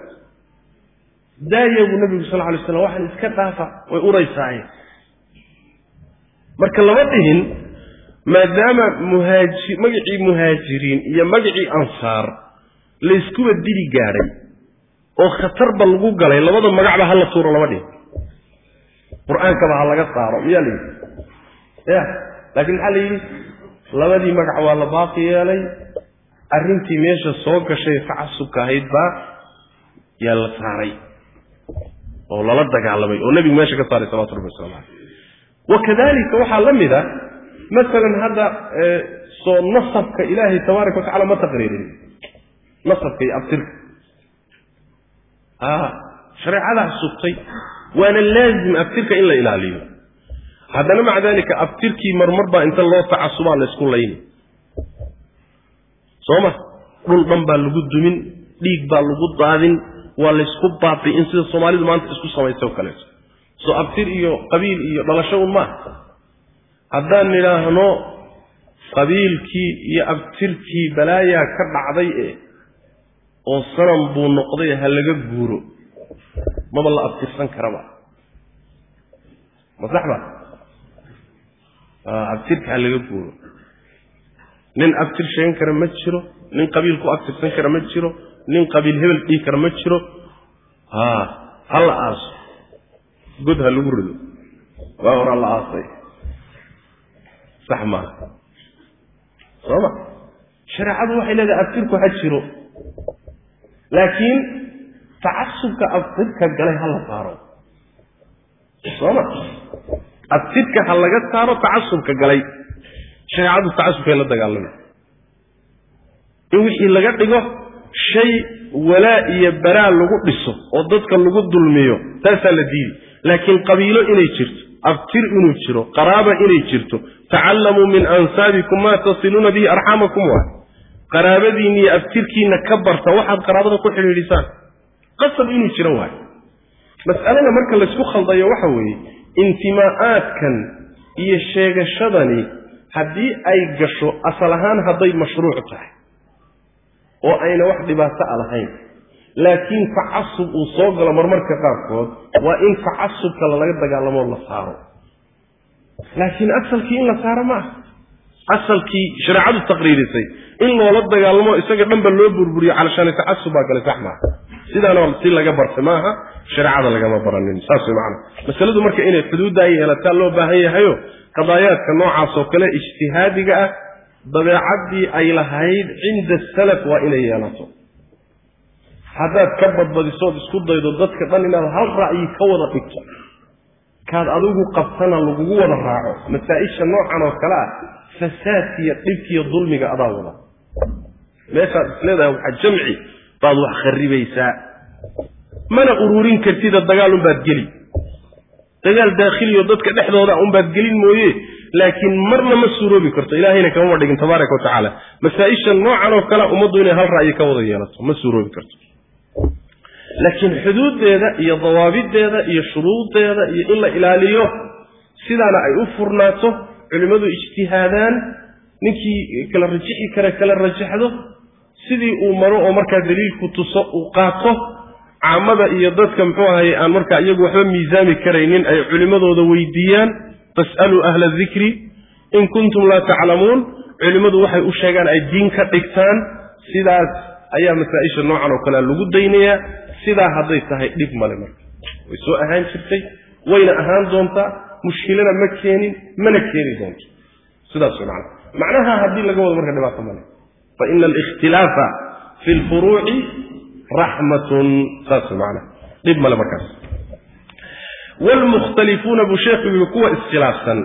Daaya buu nabigu sal lay slam waxaan iska dhaafa way uraysaaye marka lama dhihin maadaama muhaaji magacii muhaajiriin iyo magacii ansaar layskuba dili gaadhay oo khatarba lagu galay labada magacba hala tuuro lama dhihin. Qur'aankaba ha laga saaro miyaa la yidhi? Ya laakiin maxaa la yidhi? Labadii magac waa la baaqi yeelay arrintii meesha soo gashay tacasubka ahayd baa yaa la saaray oo lala dagaalamay oo nebigu meesha ka saaray salawatu rabbi waslamu caleyh wakadalika waxaa la mid a masalan hadda soo nasabka ilaahay tabaaraka watacala ma taqriirin. Nasabka iyo abtirka a shareecadaa sugtay waana laazim abtirka in la ilaaliyo. Haddana maca dalika abtirkii marmar baa inta loo tacasubaa laysku layni. Soo ma? Dhul dhan baa lagu dumin dhiig baa lagu daadin waa laysku baabi'in sida soomaalidu maanta isku samaysa o kaleeto soo abtir iyo qabiil iyo dhalasho un maaha haddaan nidhaahno qabiilkii iyo abtirkii balaayaa ka dhacday e oo sanam buu noqday ha laga guuro maba la abtirsan karaba. Ma sax ba abtirka ha laga guuro. Nin abtir sheegan kara ma jiro nin qabiil ku abtirsan kara ma jiro nin qabiil hebel dhigi kara ma jiro. Ha ha la aaso god ha lagu rido. Waa horaa la aasay. Sax maaha soo ma? Shareecadu waxay leedahay abtirku ha jiro. Laakiin tacasubka abtirka galay ha la saaro. Soo ma? Abtirka ha laga saaro tacasubka galay. Shareecadu tacasubkay la dagaalamay. In wixii laga dhigo shay walaa iyo baraa lagu dhiso oo dadka lagu dulmiyo taasaa la diidi laakiin qabiilo inay jirto abtir inuu jiro qaraaba inay jirto tacallamuu min ansaabikum maa tasiluuna bihi arxaamakum waa qaraabadiinna iyo abtirkiinna ka barta waxaad qaraabada ku xidhiidhisaan. Qasab inuu jiro waayo. Mas'alada marka laysku khaldayo waxa weeye intimaa'aadkan iyo sheegashadani haddii ay gasho asal ahaan hadday mashruuc tahay oo ayna wax dhibaato a lahayn laakiin tacasub uu soo galo marmarka qaarkood waa in tacasubka lalaga dagaalamoo la saaro. Laakiin asalkii in la saaro ma aha. Asalkii shareecadu taqriirisay in loola dagaalamo isaga dhanba loo burburiyo calashaani tacasub baa gale sax sidaana si laga barta maaha shareecada lagama baranin. Saas way macana masaladu marka inay xuduudda yeelataa loo baahan yahayo qadaayaadka noocaas oo kale ijtihaadiga ah dabeecaddii ay lahayd cinda salaf waa inay yeelato haddaad ka badbadisood isku daydo dadka dhan inaad hal ra'yi ka wada dhigto kaad adigu qabtana lagugu wada raaco. Masaa-isha noocan oo kale ah fasaadkiiyo dhibkiiyo dulmiga adaa wada. Meeshaad isleedahay waxa jamci baad wax kharibaysaa mana ururin kartida dagaal unbaad geli dagaal daakhiliyo dadka dhexdooda unbaad gelin mooye laakiin marna ma suuroobi karto. Ilaahayna kamama dhigin tabaaraka wa masaa-isha noocan oo kale ummaddu inay hal ra'yi ka wada yeelato ma suuroobi karto laakiin xuduuddeeda iyo dawaabideeda iyo shuruudeeda iyo in la ilaaliyo sidaana ay u furnaato culimmadu ijtihaadaan ninkii kala rajixi kare kala rajaxdo sidii uu maro oo markaa daliilku tuso uu qaato caamada iyo dadka muxuu ahaye aan markaa iyagu waxba miisaami karaynin ay culimmadooda weydiiyaan fas'aluu ahla dikri in kuntum laa taclamuun. Culimmadu waxay u sheegaan ay diin ka dhigtaan sidaas ayaa masaa-isha noocan oo kalea lagu daynayaa sidaa hadday tahay dhib male marka. Way soo ahaan jirtay wayna ahaan doontaa mushkilana ma keenin mana keeni doonto. Sidaas macana macnaha haddii laga wado marka dhibaato male. Fa ina alikhtilaafa fi lfuruuci raxmatun saas macana dhib male markaas. Wlmukhtalifuuna buu sheekhu kuwa iskhilaafsan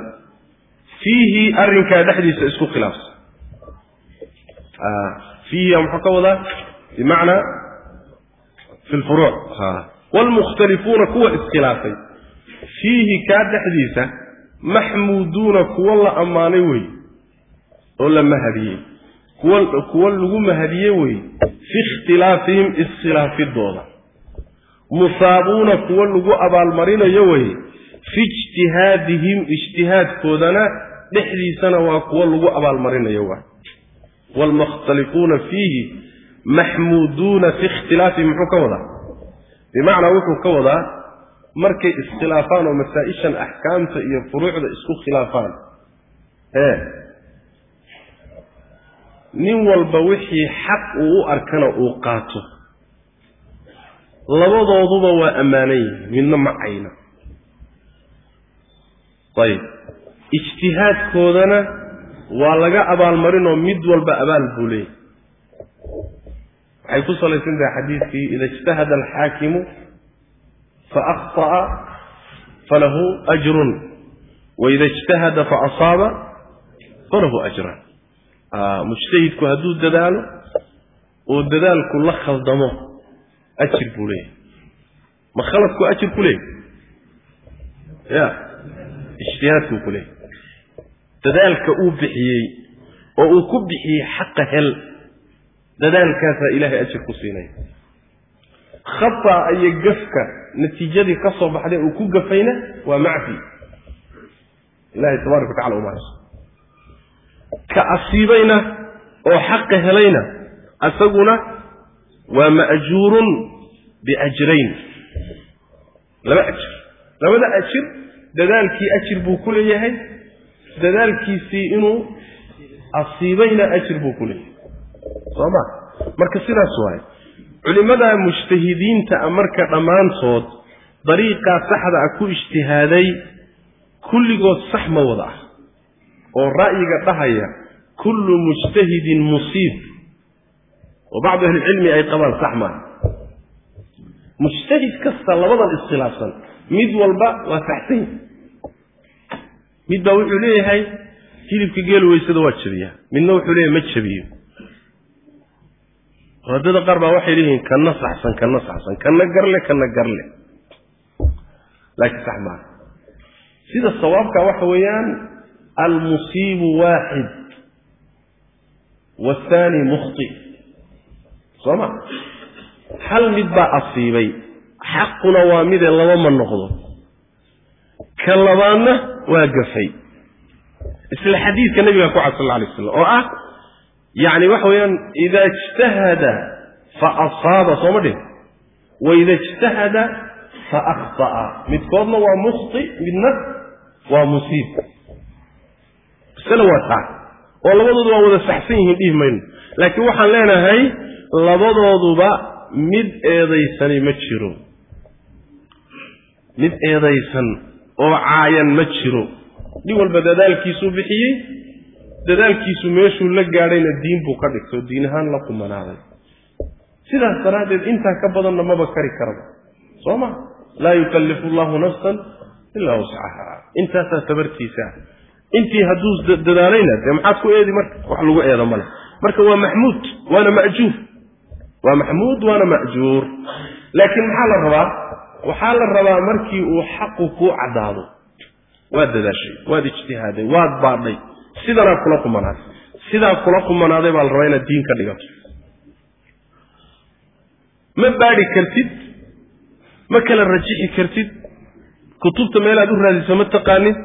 fiihi arrinkaa dhexdiisa isku khilaafsan fiihi muxuu ka wadaa bimacnaa fi lfuruuc wlmukhtalifuuna kuwa iskhilaafay fiihi kaa dhexdiisa maxmuuduuna kuwo la ammaanay wey oo la mahadiyey kuwa kuwo lagu mahadiye wey fi ikhtilaafihim iskhilaafidooda musaabuuna kuwo lagu abaalmarinayo wey fi ijtihaadihim ijtihaadkoodana dhexdiisana waa kuwo lagu abaalmarinayo wa waalmukhtalifuuna fiihi maxmuuduuna fi ikhtilaafihim muxuu ka wadaa? bimacnaa wuxuu ka wadaa markay iskhilaafaan oo masaa-ishan axkaamta iyo furuucda isku khilaafaan nin walba wixii xaq uu u arkana uu qaato. labadooduba waa ammaanan yihiin midna ma cayna. ayib ijtihaadkoodana waa laga abaalmarinoo mid walba abaal buu leeyahy waxay ku salaysan tahay xadiidkii ida ijtahada alxaakimu faakطa'a falahu ajrun waida ijtahada faasaaba falahu ajraan mujtahidku hadduu dadaalo oo dadaalku la khaldamo ajir buu leeyahay ma khaladku ajir ku leeyahy ya ijtihaadkuu ku leeyahy dadaalka uu bixiyey oo uu ku bixiyey xaqa hel. Dadaalkaasaa ilaahay ajir ku siinaya khata iyo gafka natiijadii ka soo baxday uu ku gafayna waa macfi. Ilahay tabaaraka wa tacala umahayso ka asiibayna oo xaqa helayna asaguna waa ma'juurun biajrayn. Laba ajir. Labada ajir dadaalkii ajir buu ku leeyahay dadaalkiisii inuu asiibayna ajir buu ku leeyahay. Soo ma? Marka sidaas waaye culimmada mujtahidiinta a marka dhammaantood dariiqaa saxda ah ku ijtihaaday kulligood sax ma wada ah. Oo ra'yiga dhahaya kullu mujtahidin musiib. Oo bacdu ahlicilmi ay qabaan sax maaha. Mujtahid kasta labadan iskhilaafsan mid walba waa saxsan yahy mid baa wuxuu leeyahay hilibka geel weysada waa jabiyaa midna wuxuu leeyahay ma jabiyo waddada qaar baa waxay leeyihiin kana saxsan kana saxsan kana garle kana garle. Laakiin sax maaha sida sawaabka waxa weeyaan almusiibu waaxid waathaani mukhti. Soo ma? Hal mid baa asiibay xaquna waa midee laba noqdo ka labaadna waa gafay. Isla xadiidka nabiga ku cad sal alla alay slam oo ah yacni waxa weeyaan ida ijtahada fa asaaba sooma dhih? Waida ijtahada fa akhطa'a midkoodna waa mukhti midna waa musiib. Isana waa taa oo labadoodu waa wada saxsan yihiin dhihi mayno. Laakiin waxaan leenahay labadooduba mid eedaysani ma jiro. Mid eedaysan oo caayan ma jiro. Nin walba dadaalkiisuu bixiyey dadaalkiisu meeshuu la gaadhayna diin buu ka dhigtay oo diin ahaan la kumanaaday. Sidaas daraaddeed intaa ka badanna maba kari karaba. Soo ma? Laa yukallifu allahu nafsan ilaa wuscaha intaasaa tabartiisa intii hadduu dadaalayna dee maxaad ku eedi marka? Wax lagu eedo male marka waa maxmuud waana majuur waa maxmuud waana majuur. Laakiin maxaa la rabaa waxaa la rabaa markii uu xaqu kuu caddaado. Waad dadaashay waad ijtihaaday waad baadhay. Sidanaa kula qumanaaday sidaa kula qumanaaday baa la rabaa inaad diin ka dhigato. Ma baadhi kartid? Ma kala rajixi kartid? Kutubta meelaad u raadiso ma taqaanid?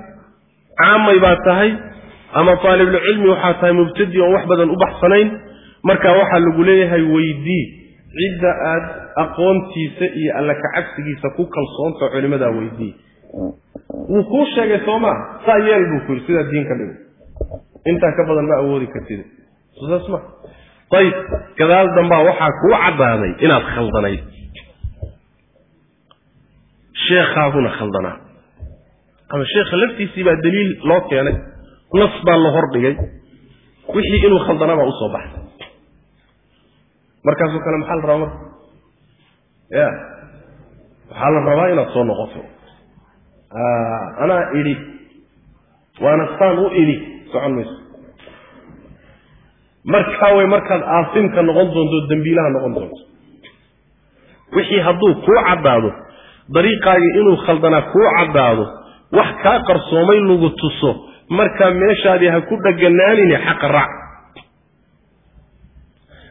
Caamay baa tahay ama taalibulcilmi waxaa tahay mubtadi oon wax badan u baxsanayn. Marka waxaa lagu leeyahay weydii cidda aad aqoontiisa iyo alla kacabsigiisa ku kalsoonta culimadaa weydii. Wuu kuu sheegay soo maa saa yeel buu ku yidhi sidaa diin ka dhigo. Intaa ka badan ma awoodi kartid. Saas ma? Ayib gadaal dambaa waxaa kuu caddaaday inaad khaldanayd sheekhaaguna khaldanaa. Ama sheekha laftiisii baa daliil loo keenay. Nas baa la hordhigay wixii inuu khaldanaa baa u soo baxday markaasoo kale maxaa la rabaa marka? Ya waxaa la rabaa inaad soo noqoto. Anaa idhi. Waana saan u idhi. Socon mayso. Markaa way markaad aasimka noqon doonto dembiilaha noqon doonto. Wixii hadduu kuu caddaado dariiqaagii inuu khaldanaa kuu caddaado wax kaa qarsoomay lagu tuso markaa meeshaadii ha ku dhaganaanine xaqa raac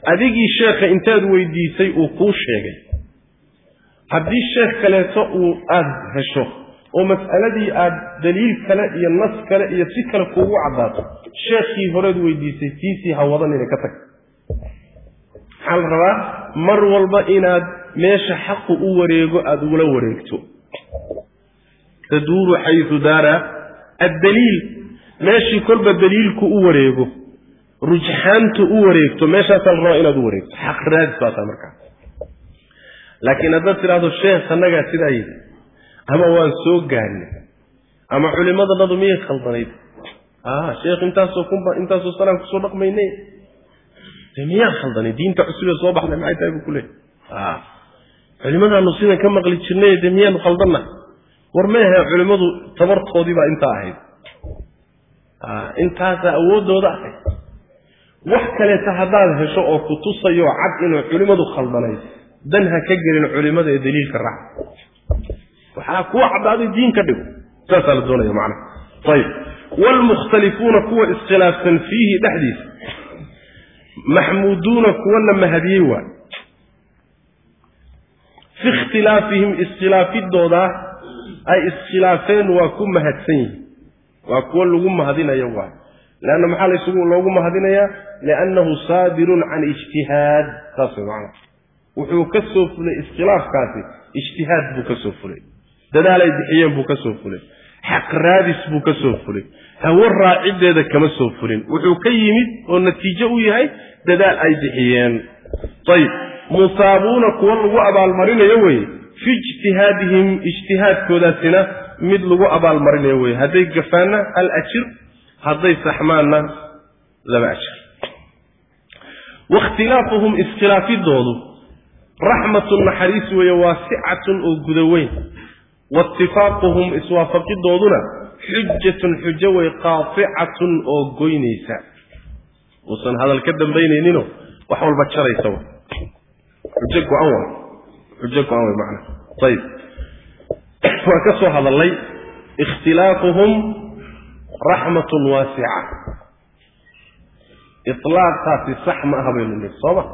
adigii sheekha intaad weydiisay uu kuu sheegay. Haddii sheekh kaleeto uu aada hesho oo mas'aladii aada daliil kale iyo nas kale iyo si kale kuugu caddaato sheekhii horeed weydiisay tiisii ha wadanina ka tag. Maxaa la rabaa mar walba inaad meesha xaqu u wareego aada ugula wareegto. Taduuru xayu daara addaliil meeshii kolba daliilku u wareego rujxaantu u wareegto meeshaasaa la rabaa inaad u wareegto. Xaq raadis markaa. Laakiin haddaad tidhaahdo sheekh annagaa sidaa yidhi? Ama waan soo gaarnay? Ama culimadanadu miyay khaldanayd sheekh intaasoo kunba intaasoo sanaan ku soo dhaqmaynay. De miyaa khaldanay? Diinta cusubee soo baxday maxay tahay ku leeyay culimadaanu sidan ka maqli jirnay de miyaanu khaldannahay war meehe culimmadu tabartoodii baa intaa ahayd. Intaasaa awooddooda ahay wax kaleeta haddaad hesho oo ku tusayo cad inuu culimmadu khaldanayd dan ha ka gelin culimmada ee daliilka raac. Waxaa kuwa caddaaday diin ka dhigo. Saasaa la doonaya macnaha. Ayib waalmukhtalifuuna kuwa iskhilaafsan fiihi dhexdiisa. Maxmuuduuna kuwa la mahadiyey waay fi ikhtilaafihim iskhilaafidooda ay iskhilaafeen waa ku mahadsan yihiin waa kuwo lagu mahadinayo waay leanna maxaa laysugu loogu mahadinayaa liannahu saadirun can ijtihaad saas way macana wuxuu ka soo fulay iskhilaafkaasi ijtihaad buu ka soo fulay dadaal ay bixiyeen buu ka soo fulay xaq raadis buu ka soo fulay hawo raaciddeeda kama soo fulin wuxuu ka yimid oo natiijo u yahay dadaal ay bixiyeen ayib musaabuuna kuwa lagu abaalmarinayo weye fi ijtihaadihim ijtihaadkoodaasina mid lagu abaalmarinayo weye hadday gafaanna hal ajir hadday saxmaanna laba ajir wakhtilaafuhum iskhilaafidoodu raxmatun naxariis weeye waasicatun oo guda weyn. Waاtifaaquhum iswaafaqidooduna xujatun xujo wey qaaicatun oo goynaysa. Uusan hadal ka dambaynayninoo wax walba jaraysa xujo go-an wa. Xujo go-an way macna. Ayib waan ka soo hadalnay ikhtilaafuhum raxmatun waasica ilaaqaasi sax ma aha baynu nihi sooma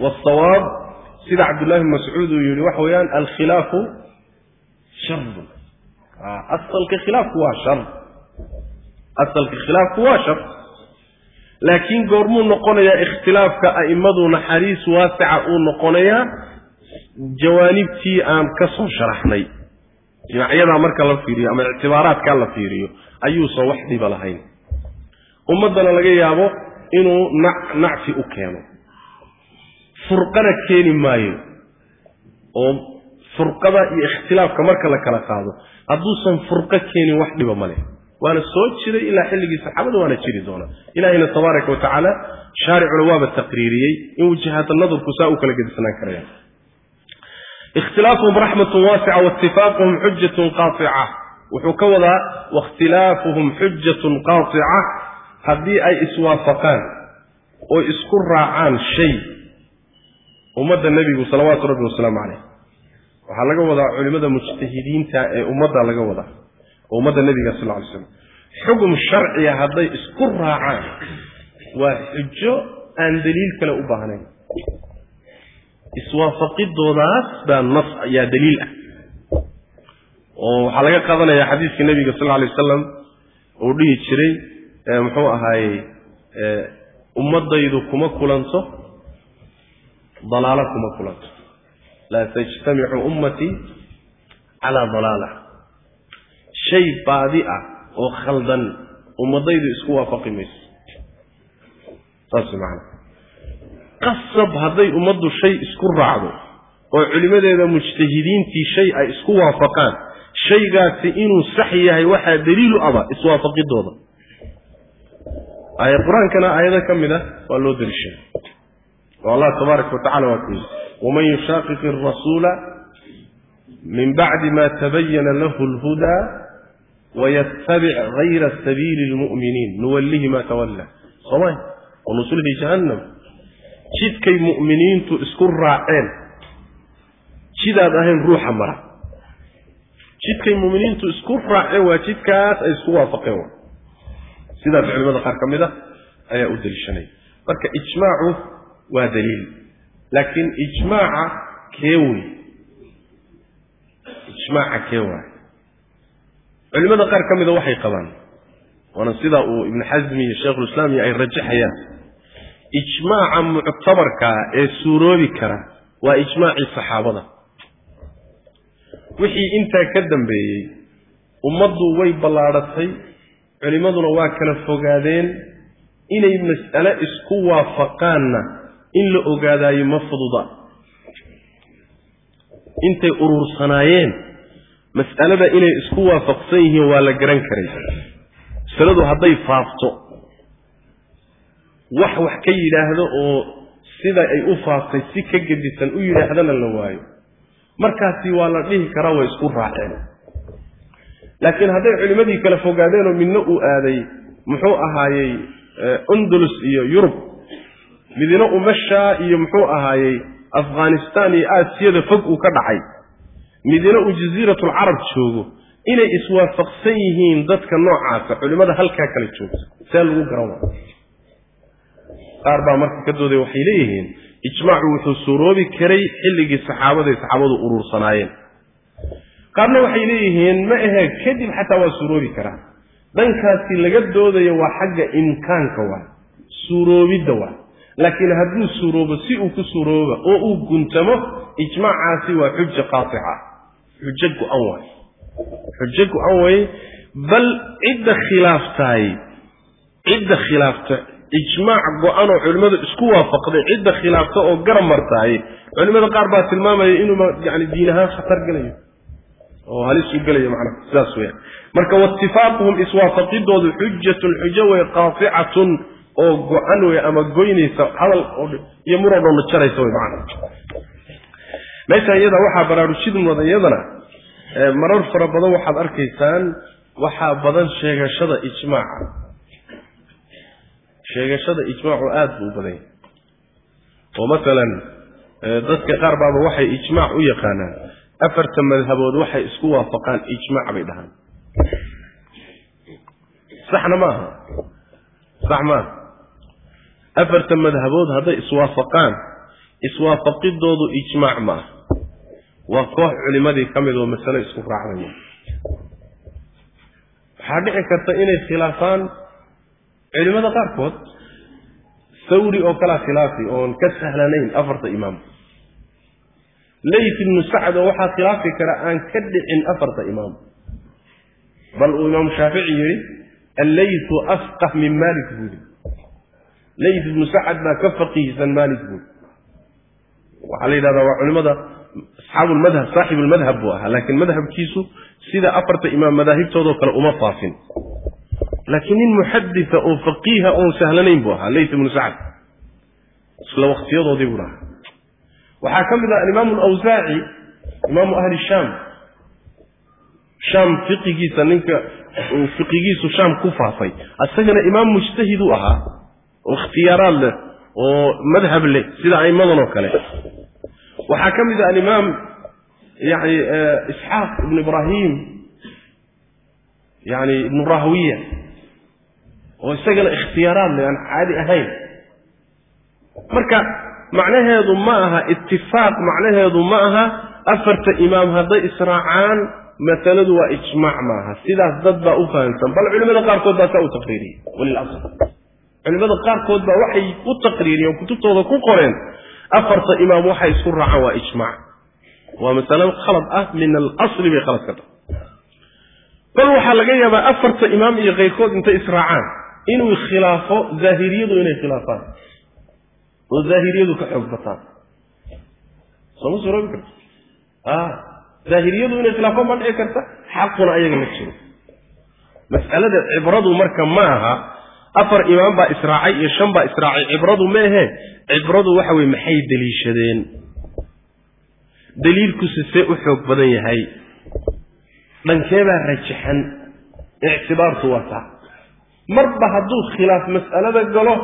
wasawaab sida cabdullahi bn mascuud uu yihi waxa weeyaan alkhilaafu sharun asalka khilaafku waa shar asalka khilaafku waa shar laakiin goormuu noqonayaa ikhtilaafka a'immadu naxariis waasica uu noqonayaa jawaanibtii aan ka soo sharaxnay jinacyadaa marka la fiiriyo ama ictibaaraadkaa la fiiriyo ayuusan wax dhiba lahayn. Ummaddana laga yaabo inuu nac nacfi u keeno. Furqana keeni maayo. Oo furqada iyo ikhtilaafka marka la kala qaado hadduusan furqo keenin wax dhiba ma leh. Waana soo jiray ilaa xilligii saxaabada waana jiri doonaa ilahayna tabaaraka wa tacaala shaaricuna waaba taqriiriyey in wajahaata nadurku saa u kala gedisnaan karaya ikhtilaafuhum raxmatun waasica waitifaaqhum xujatun qaatica wuxuu ka wadaa wakhtilaafuhum xujatun qaatica haddii ay iswaafaqaan oo isku raacaan shay ummadda nebigu salawaatu rabbi wasalaamu caleyh waxaa laga wadaa culimmada mujtahidiinta ee ummadda laga wadaa oo ummadda nebiga sal ly slam xugum sharciga hadday isku raacaan waa xujo aan daliil kale u baahnayn iswaafaqidoodaas baa nas ayaa daliil ah. Oo waxaa laga qaadanaya xadiiska nebiga sal alay wasalam uu dhihi jiray muxuu ahaayey ummaddaydu kuma kulanto dalaalo kuma kulanto. Laa tajtamicu ummatii calaa dalaala. Shay baadi ah oo khaldan ummadaydu isku waafaqi mayso. Saas macana qasab hadday ummaddu shay isku raacdo oo culimmadeeda mujtahidiintii shay ay isku waafaqaan shaygaasi inuu sax yahay waxaa daliilu aba iswaafaqidooda. Qur'aankana aayado ka mid ah waa loo daliishaday oo allah tabaaraka wa waa ku yidhi waman yushaaqiq arasuula min bacdi ma tabayana lahu lhudaa waytabic gayra sabiili lmu'miniin nuwallihi ma tawalla sooma wanuslihi jahannam jidkay mu'miniintu isku raaceen. Jidaad ahayn ruuxa mara. Jidkay mu'miniintu isku raaceen waa jidkaas ay isku waafaqeen. Sidaas culimada qaar ka mid a ayaa u deliishanaya marka ijmaacu waa daliil laakiin ijmaaca kee wey? Ijmaaca kee waay culimada qaar ka mida waxay qabaan. Waana sida uu ibnu xasmi iyo sheikhulislaam iyo ay rajaxayaan ijmaaca muctabarkaa ee suuroobi kara waa ijmaacii saxaabada. Wixii intaa ka dambeeyey ummaddu way ballaadhatay culimmaduna waa kala fogaadeen inay mas'ale isku waafaqaanna in la ogaadaayo ma fududa. Intay uruursanaayeen mas'alada inay isku waafaqsan yihiin waa la garan karay. Masaladu hadday faafto wax wax ka yidhaahdo oo sida ay u faaftay si ka gedisan u yidhaahdana la waayo. Markaasi waa la dhihi karaa way isku raaceen. Laakiin hadday culimmadii kala fogaadeenoo midna uu aaday muxuu ahaayey undulus iyo yurub. Midina umashaa iyo muxuu ahaayey afghanistan iyo aasiyada fog uu ka dhacay. Midina uu jasiiratulcarab joogo. Inay iswaafaqsan yihiin dadka noocaasa culimmada halkaa kala joogta see lagu garan waa qaar baa marka ka dooday waxay leeyihiin ijmaacu wuxuu suuroobi karay xilligii saxaabaday saxaabadu uruursanaayeen. Qaarna waxay leeyihiin ma ahe kadib xataa waa suuroobi karaa. Dhankaasi laga doodayo waa xagga imkaanka waa suuroobidda waa. Laakiin hadduu suuroobo si uu ku suurooba oo uu guntamo ijmaacaasi waa xuja qaaica xujo go-an waay. Xujo go-an way bal cidda khilaaftaay cidda khilaafta ijmaac go-an oo culimmadu isku waafaqday cidda khilaafta oo garab martaay culimmada qaar baa tilmaamaya inuu yani diin ahaan khatar gelayo. Oo halis u gelayo macnaha sidaas weyaan marka waitifaaqhum iswaafaqidoodu xujatun xujo wey qaasicatun oo go-an wey ama goynaysa hadal iyo muroo dhoona jaraysa wey macana meesha iyada waxaa baraarujidin wada iyadana marar fara badan waxaad arkaysaan waxaa badan sheegashada ijmaaca sheegashada ijmaacu aada buu badan yahay. Oo masalan dadka qaar baaba waxay ijmaac u yaqaanaan. Afarta madhabood waxay isku waafaqaan ijmaac bay dhahaan. Saxna ma aha sax maaha afarta madhabood hadday iswaafaqaan iswaafaqidoodu ijmaac ma aha. Waa koox culimadii ka mid oo masale isku raacday. Waxaa dhici karta inay khilaafaan culimada qaarkood sawri oo kalaa khilaafi oon ka sahlanayn afarta imaam. Layt ibnu sacd oo waxaa khilaafi kara aan ka dhicin afarta imaam. Bal uu imaamu shaafici yidhi allaytu afqah min malik buu yidhi layt ibnu sacad baa ka faqiihsan malik buu waxaa la yidhahdaa waa culimada asxaabu lmadhab saaxibu lmadhab buu ahaa laakiin madhabkiisu sida afarta imaam madaahibtoodoo kale uma faafin laakiin nin muxadita oo faqiiha oon sahlanayn buu ahaa layt ibnu sacad. Isla waktiyadoodii buu ahaa. Waxaa ka mid ah alimaamu alawsaaci imaamu ahli shaam. Shaam fiqigiisa ninka fiqigiisu shaam ku faafay. Isagana imaam mujtahid u ahaa oo ikhtiyaaraad leh oo madhab leh sida aimadan oo kale. Waxaa ka mid ah alimaam yani isxaaq ibnu ibraahim yani ibnu rahwiya oo isagana ikhtiyaaraad leh aan caadi ahayn. Marka macnaheedu ma aha itifaaq macnaheedu ma aha afarta imaam hadday israacaan masaladu waa ijmaac maaha. Sidaas dad baa u fahamsan. Bal culimada qaarkood baa saa u taqriiriyey walilasl culimada qaarkood baa waxay u taqriiriyeen kutubtooda ku qoreen afarta imaam waxay isku raacaan waa ijmaac. Waa masalo khalad ah min alasli bay khalad ka tahay. Bal waxaa laga yaabaa afarta imaam iyo keyrkood intay israacaan inuu khilaafo zaahiriyadu inay khilaafaan oo zaahiriyadu ka xoog bataan. Sooma suroobi karto? Zaahiriyadu inay khilaafaan baa dhici karta? Xaquna ayaga ma jiro. Mas'alada cibradu marka ma aha. Afar imaam baa israacay iyo shan baa israacay. Cibradu ma ahe cibradu waxa weye maxay deliishadeen? Daliilkuse see u xoog badan yahay. Dhankeebaa rajaxan. Ictibaartu waa taa marba hadduu khilaaf mas'alada galo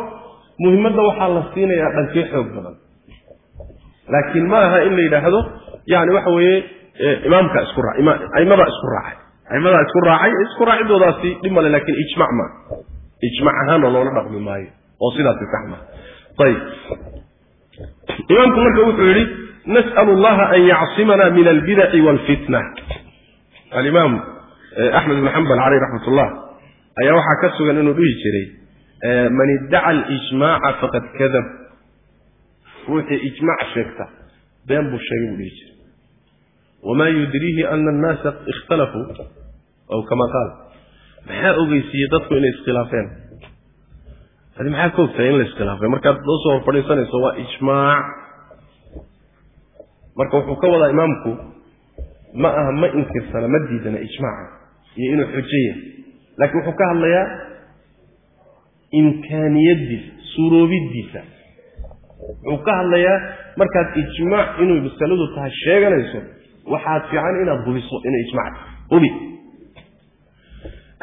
muhimmadda waxaa la siinayaa dhankee xoog badan. Laakiin ma aha in la yidhaahdo yani waxa weeye imaamkaa isku aimadaa isku raacay. Aimadaa isku raacay isku raacidoodaasi dhib male laakiin ijmac ma. Ijmac ahaanoo loola dhaqmi maayo oo sidaasi sax maa ayib imaamku marka wuxuu yidhi nas'al allaha an yacsimana min albidaci waalfitna alimaam axmed ibn xambal caleyh raxmat ullah ayaa waxaa ka sugan inuu dhihi jiray man iddaca alijmaaca faqad kadab. Ruuxii ijmaac sheegta been buu sheegay buu dhihi jiray. Wamaa yudriihi ana annaasa ikhtalafuu aw kama qaal. Maxaa ogeysiiyey dadku inay iskhilaafeen? Adi maxaa ka ogtahay in la iskhilaafay? Markaad loo soo hor fadhiisanayso waa ijmaac. Marka wuxuu ka wadaa imaamku ma aha ma inkirsana ma diidana ijmaaca iyo inuu xujo yahay laakiin wuxuu ka hadlayaa imkaaniyadiisa suuroobidiisa. Wuxuu ka hadlayaa markaad ijmaac inuu masaladu tahay sheeganayso waxaad fiican inaad hubiso inay ijmaac hubi.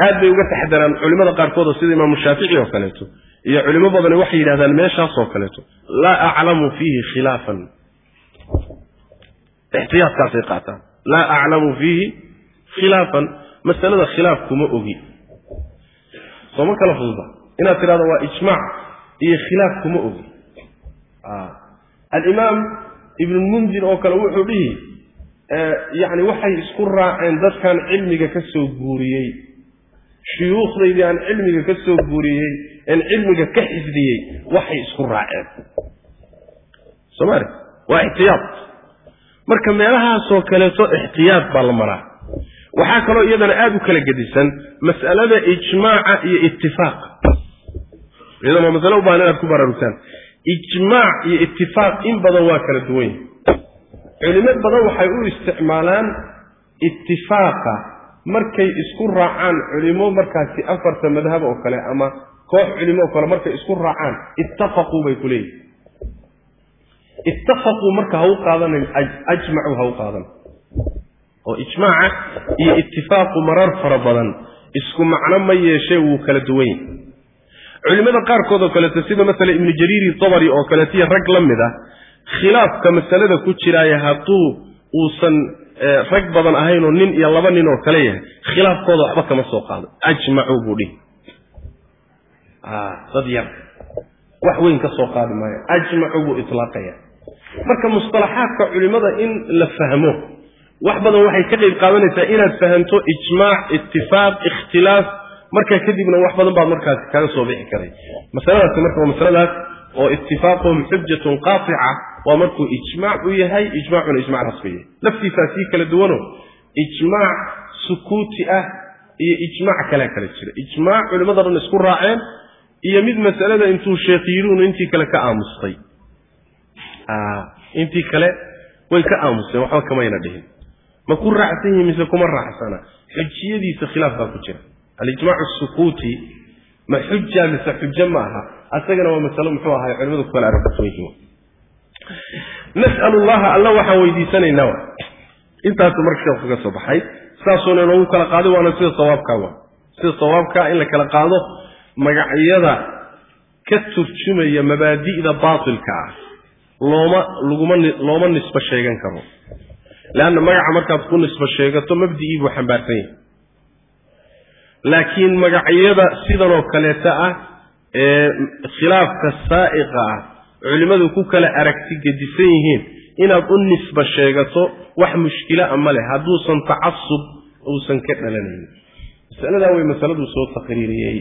Aad bay uga taxadaraan culimmada qaarkood oo sida imaamu shaafici oo kaleeto iyo culimo badani waxay yidhahdaan meeshaasoo kaleeto laa aclamu fiihi khilaafan. Ixtiyaadkaasay qaataan laa aclamu fiihi khilaafan. Masalada khilaaf kuma ogi sooma kala fududa? Inaad tidhahdo waa ijmaac iyo khilaaf kuma ogi. Alimaam ibnulmundir oo kale wuxuu dhihi yacni waxay isku raaceen dadkan cilmiga ka soo guuriyey. Shuyuukhdaydii aan cilmiga ka soo guuriyey een cilmiga ka xifdiyey waxay isku raaceen. Somaali waa ixtiyaad. Marka meelahaasoo kaleeto ixtiyaad baa la maraa waxaa kaloo iyadana aada u kala gedisan mas'alada ijmaaca iyo itifaaqa iyadana waa masale u baahan inaad ku baraarugtaan ijmaac iyo itifaaq in badan waa kala duwan. Yahay culimo badan waxay u isticmaalaan itifaaqa markay isku raacaan culimo markaasi afarta madhab oo kale ama koox culimo oo kale markay isku raacaan ittafaquu bay ku leeyihiin ittafaquu marka ha u qaadanan ajmacuu ha u qaadan oo ijmaaca iyo itifaaqu marar fara badan isku macno ma yeeshee wuu kala duwan yahay culimada qaarkood oo kaleeto sida masala ibnu jariiri dabari oo kaleetiyo rag la mid ah khilaafka masalada ku jiraaye hadduu uusan rag badan ahaynoo nin iyo laba nin oo kale yahay khilaafkooda waxba kama soo qaado. Ajmacuu buu dhihi. Dad yar. Wax weyn ka soo qaadi maayo. Ajmacuu buu itlaaqaya. Marka mustalaxaadka culimada in la fahmo wax badan waxay ka qayb qaadanaysaa inaad fahamto ijmaac itifaaq ikhtilaaf. Markaa kadibna wax badan baad markaasi kaga soo bixi karay. Masaladaasi marka waa masaladaas oo itifaaqhum xujatun qaatica waa markuu ijmaac u yahay ijmaacuna ijmac rasmi yahay. Laftiisaa sii kala duwano ijmaac sukuuti ah iyo ijmaac kalea kala jira. Ijmaac culimada dhan isku raaceen iyo mid masalada intuu sheekhiyiruunu intii kale ka aamustay intii kale way ka aamuseen waxba kamayna dhihin ma ku raacsan yihiin mise kuma raacsana? Xujiyadiisa khilaaf baa ku jira. Alijmaacu sukuuti ma xuja mise xujo ma aha. Asagana waa masalo muxuu ahay culimadu ku kala aragsan yihiin nas'al allaha alla waxaan weydiisanaynaa intaasu marka sheekhu kaga soo baxay saasuuna inoogu kala qaaday waana sida sawaabkaa wa sida sawaabkaa in la kala qaado magacyada ka turjumaya mabaadi'da baatilka ah looma laguma looma nisbo sheegan karo leanna magaca markaad ku nisbo sheegato mabdi'ii buu xambaarsan yahay laakiin magacyada sidanoo kaleeta ah ee khilaafka saa'iqa ah culimmadu ku kala aragti gedisan yihiin inaad u nisba sheegato wax mushkila a ma leh hadduusan tacasub uusan ka dhalanaynin masaladaa way masaladuu soo taqriiriyey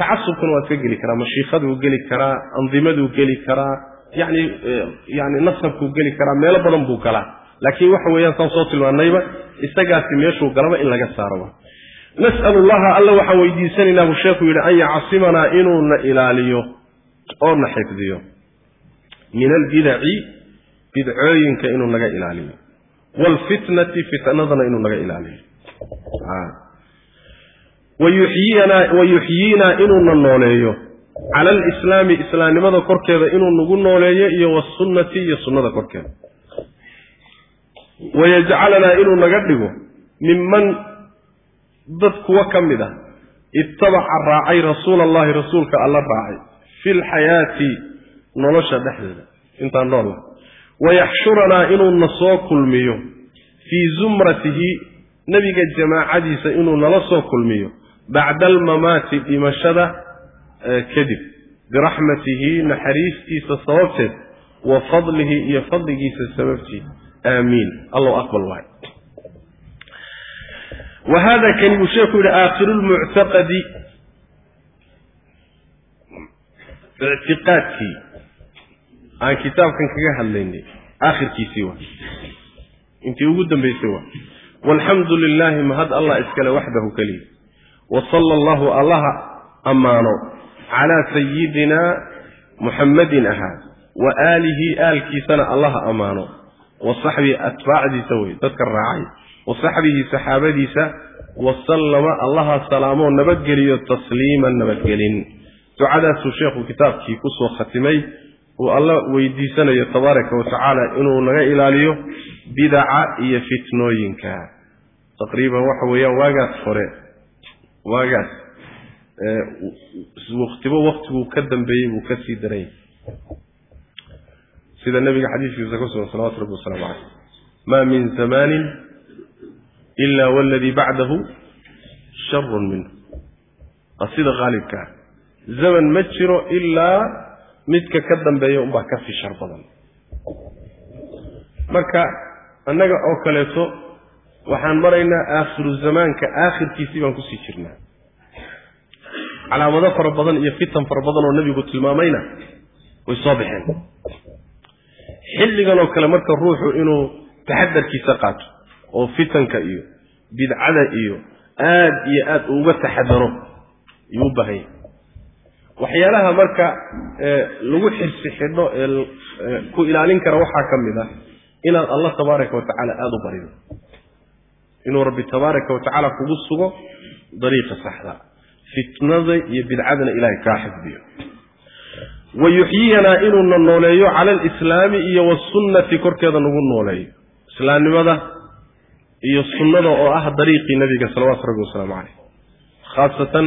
tacasubkana waa iska geli karaa mashiikaduu geli karaa andimaduu geli karaa yani yani nasabkuu geli karaa meelo badan buu galaa laakiin waxa weeyaan saan soo tilmaanayba isagaasi meeshuu galaba in laga saaro nas'al allaha alla waxaan weydiisanaynaa buu sheekhu yidhi an yacsimanaa inuuna ilaaliyo oo na xifdiyo. Min albidaci bidcooyinka inuu naga ilaaliyo. Waalfitnati fitnadana inuu naga ilaaliyo. Wayuxyiinaa inuuna nooleeyo. Cala alislaami islaamnimada korkeeda inuu nagu nooleeyo iyo wasunnati iyo sunnada korkeeda wayajcalanaa inuu naga dhigo minman dad kuwo ka mid ah ittabaca raacay rasuula allahi rasuulka alla raacay fi lxayaati nolosha dhexdeeda. Intaan noola wayaxshuranaa inuuna soo kulmiyo fii zumratihi nebiga jamaacadiisa inuu nala soo kulmiyo bacda almamaati dhimashada kadib. Biraxmatihi naxariistiisa sababteed wa fadlihi iyo fadligiisa sababtii aamiin allow aqbal waay wa hada kani buu sheeku yihi aakhiru lmuctaqadi ictiqaadkii aan kitaabkan kaga hadlaynay aakhirkiisii waa. Intii ugu dambaysay waa. Walxamdu lilaahi mahad allah iskale waxdahu keliya wa sala allahu allaha ammaano calaa sayidinaa muxammadin ahaa. Wa aalihi aalkiisana allaha ammaano wa saxbihi atbaacdiisa wey dadka raacay. Wa saxbihi saxaabadiisa wasallama allaha salaamoo nabadgeliyo tasliiman nabadgelin. Ducadaasuu sheekhu kitaabkii ku soo khatimay uu alla weydiisanayo tabaaraka wa tacaala inuu naga ilaaliyo bidaca iyo fitnooyinka. Taqriiban waxa weeyaan waagaas hore waagaas waktibo waktiguu ka dambeeyey buu ka sii daran yahay sida nabiga xadiiskiisa ku sugan salawatu rabbi wasalaamu caleyh maa min zamaanin ila waladii bacdahu sharun minhu. Waa sida ah. Zaman ma jiro ilaa midka ka dambeeya unbaa ka sii shar badan. Marka annaga oo kaleeto waxaan maraynaa aakhiru zamaanka aakhirkiisii baan ku sii jirnaa. Calaamado fara badan iyo fitan fara badan oo nebigu tilmaamayna way soo baxeen xilligan oo kale marka ruuxu inuu taxadarkiisa qaato oo fitanka iyo bidcada iyo aad iyo aad uga taxadaro ayuu u baahan yahay waxyaalaha marka lagu xirsi xidho ee ku ilaalin kara waxaa ka mid ah inaad allah tabaaraka wa tacaala aada u barido. Inuu rabbi tabaaraka wa tacaala kugu sugo dariiqa saxda fitnada iyo bidcadana ilaahay kaa xifdiyo wa yuxyiyanaa inuuna nooleeyo cala alislaami iyo wasunnati korkeeda nagu nooleeyo. Islaamnimada iyo sunnada oo ah dariiqii nabiga salawaatu rabbi wasalaamu caleyh khaasatan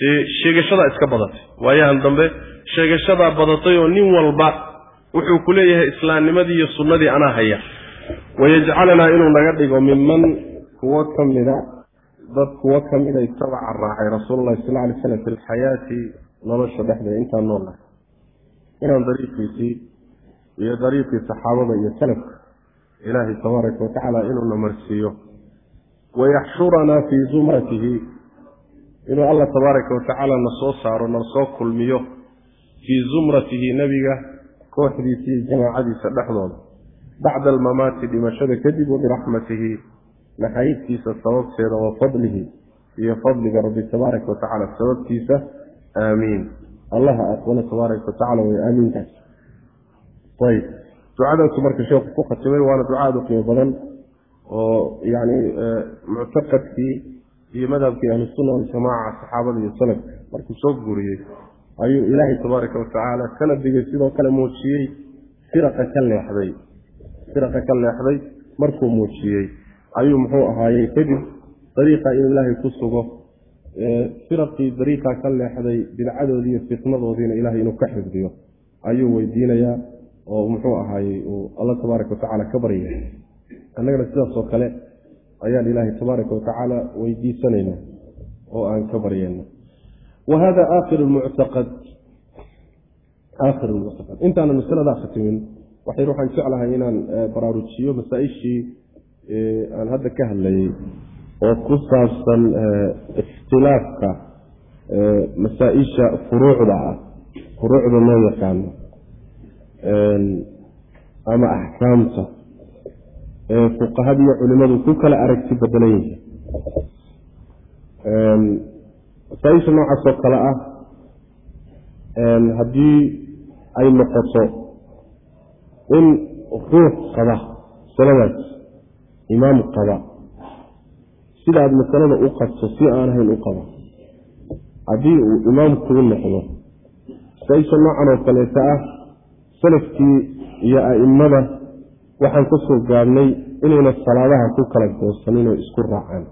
dee sheegashadaa iska badatay. Waayahan dambe sheegashadaa badatay oo nin walba wuxuu ku leeyahay islaamnimadii iyo sunnadii anaa haya. Wayajcalanaa inuu naga dhigo miman kuwo ka mida dad kuwo ka mida itabaca raacay rasuululahi sal alay slam fi lxayaati nolosha dhexdeeda intaan nool nahay inaan dariiqiisii iyo dariiqii saxaabada iyo salafka ilaahay tabaaraka watacaala inuuna marsiiyo. Wayaxshuranaa fii zumratihi inuu alla tabaaraka watacaala na soo saaro na soo kulmiyo fii zumratihi nebiga kooxdiisa iyo jamaacadiisa dhexdooda. Bacda almamaati dhimashada kadib wabiraxmatihi naxariistiisa sababteeda wa fadlihi iyo fadliga rabbi tabaaraka watacaala sababtiisa. Aamiin allaha aqbalo tabaaraka watacala way aamiintaas ayb ducadaasu marka sheekhu ku khatimay waana ducaad qiimo badan oo yani muctaqadkii iyo madhabkii ahlusunna waljamaaca saxaabada iyo salafka markuu soo guuriyey ayuu ilaahay tabaaraka watacaala kana digay sidoo kale muujiyey firaqa ka leexday. Firaqa ka leexday markuu muujiyey ayuu muxuu ahaayey kadib dariiqa inuu ilaahay ku sugo firaqii dariiqa ka leexday bidcadoodii iyo fitnadoodiina ilahay inuu ka xifdiyo. Ayuu weydiinayaa oo muxuu ahaayey uu alla tabaaraka watacaala ka baryay annagana sidaas oo kale ayaan ilaahay tabaaraka watacaala weydiisanayna oo aan ka baryayna wa hada aakhiru muctaqad. Aakhiru lmuctaqad intaana masaladaa khatimin waxay waxaan jeclahay inaan baraarujiyo masaa-ishii aan hadda ka hadlayay oo ku saabsan ikhtilaafka masaa-isha furuucda ah furuucda loo yaqaano ama axkaamta ee fuqahadiiyo culimadu ku kala aragti bedelan yihiin. Noocaas oo kale ah haddii ay noqoto in ruux qaba masaladaas imaam qaba sidaad masalada u qabto si aan ahayn u qaba. Haddii uu imaamkuu noqdo masaa-isha noocan oo kaleeta ah salafkii iyo a'immada waxaan ka soo gaabnay inayna salaadaha ku kala goosanin oo isku raacaan.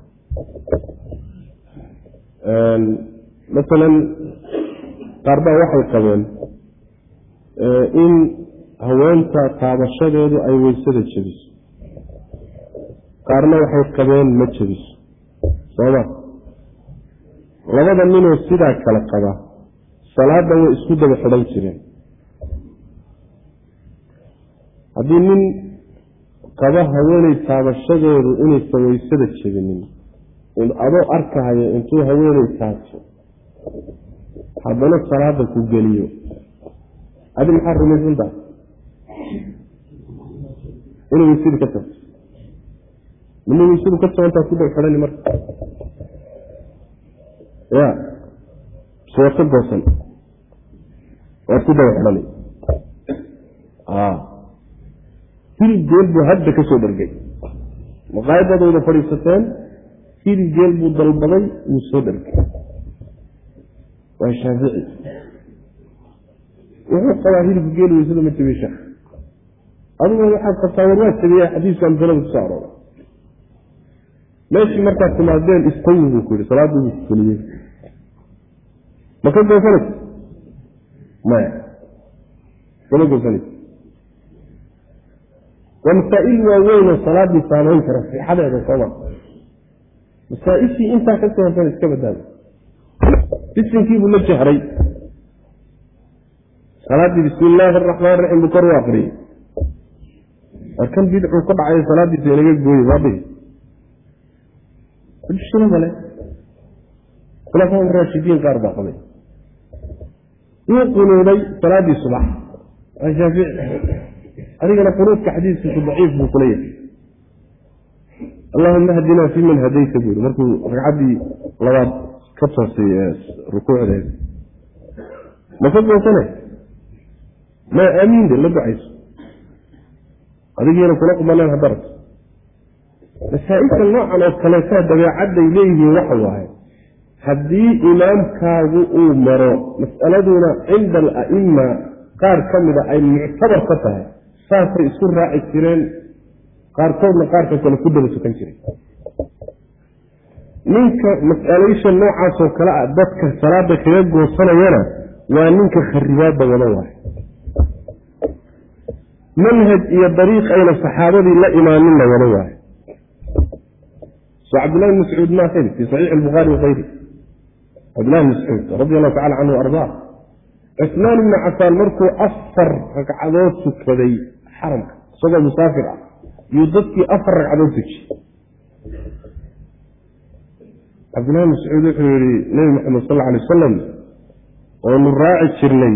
Masalan qaar baa waxay qabeen in haweenta taabashadeedu ay weysada jebiso. Qaarna waxay qabeen ma jebiso sooma labada ninoo sidaa kale qaba salaada way isku daba xidhan jireen. Haddii nin qaba haweeney taabashadeedu inaysan weysada jebinin adoo arkahayo intuu haweeney taabto haddana salaada ku geliyo. Adi maxaa rumaysantaha inay weysadu ka tagto. Mina weysadu ka tagantaa ku daba xidhani marka ya. Ka goosan waad ku daba xidhani hilib geel buu hadda ka soo dhargay maqaayadadooda fadhiisateen hilib geel buu dalbaday wuu soo dhargay waa shaafici wuxuu qabaa hilibka geel weysada ma jabiy sheekh adiguna waxaad qabtaa war waa jabiya xadiiskan masalada ku soo arooray meeshii markaad timaadeen istawi buu ku yihi salaadii buu fuliyey ma ka goosanaysa maya kama goosanaysa waa masaa-il waaweynoo salaadii saameyn kara sixadeeda sooma masaa-ishii intaa ka soo horsan iska badaaday bisinkiibuu la jahray salaaddii bismi illaahi araxmaan raxiim buu kor u akriyey kan bidcuu ka dhacay salaadiisa inaga gooye baadhi shila male khulafaa raashidiin qaar baa qabay wuu qunuuday salaaddii subax. Waa shaafici adigana qunuudka xadiiskiisu daciif buu kula yahay allahuma hdinaa fi man hadayta buu yihi markuu ragcaddii labaad ka toosay rukuucdeed ma ka goosane ma aamiin de la ducayso. Adigiina kula qubanaan hadarad masaa-ilka noocan oo kaleetaa dabeecadday leeyihiin waxa waaye haddii imaamkaagu uu maro mas'aladuna cinda ala'ima qaar ka mida ay muctabar ka tahay saasay isku raaci jireen qaarkoodna qaarka kale ku daba tukan jiray ninka mas'alaysha noocaasoo kale ah dadka salaada kaga goosanayana waa ninka kharibaadda wada waayo manhaj iyo dariiq ayna saxaabadii la imaaninna wada waayo so cabdillahi mascuud maahin fii saxiixi albukhaari wakayri cabdillahi bn mascuud radi allahu tacala canhu ardaa cusmaan ibni cafaan markuu afar ragcadood tukaday xaramka isagoo musaafir ah yuu dadkii afar ragcadood tujiyey cabdillahi mascuud wuxuu yihi nebi maxamed sal alay wasalam oonu raaci jirnay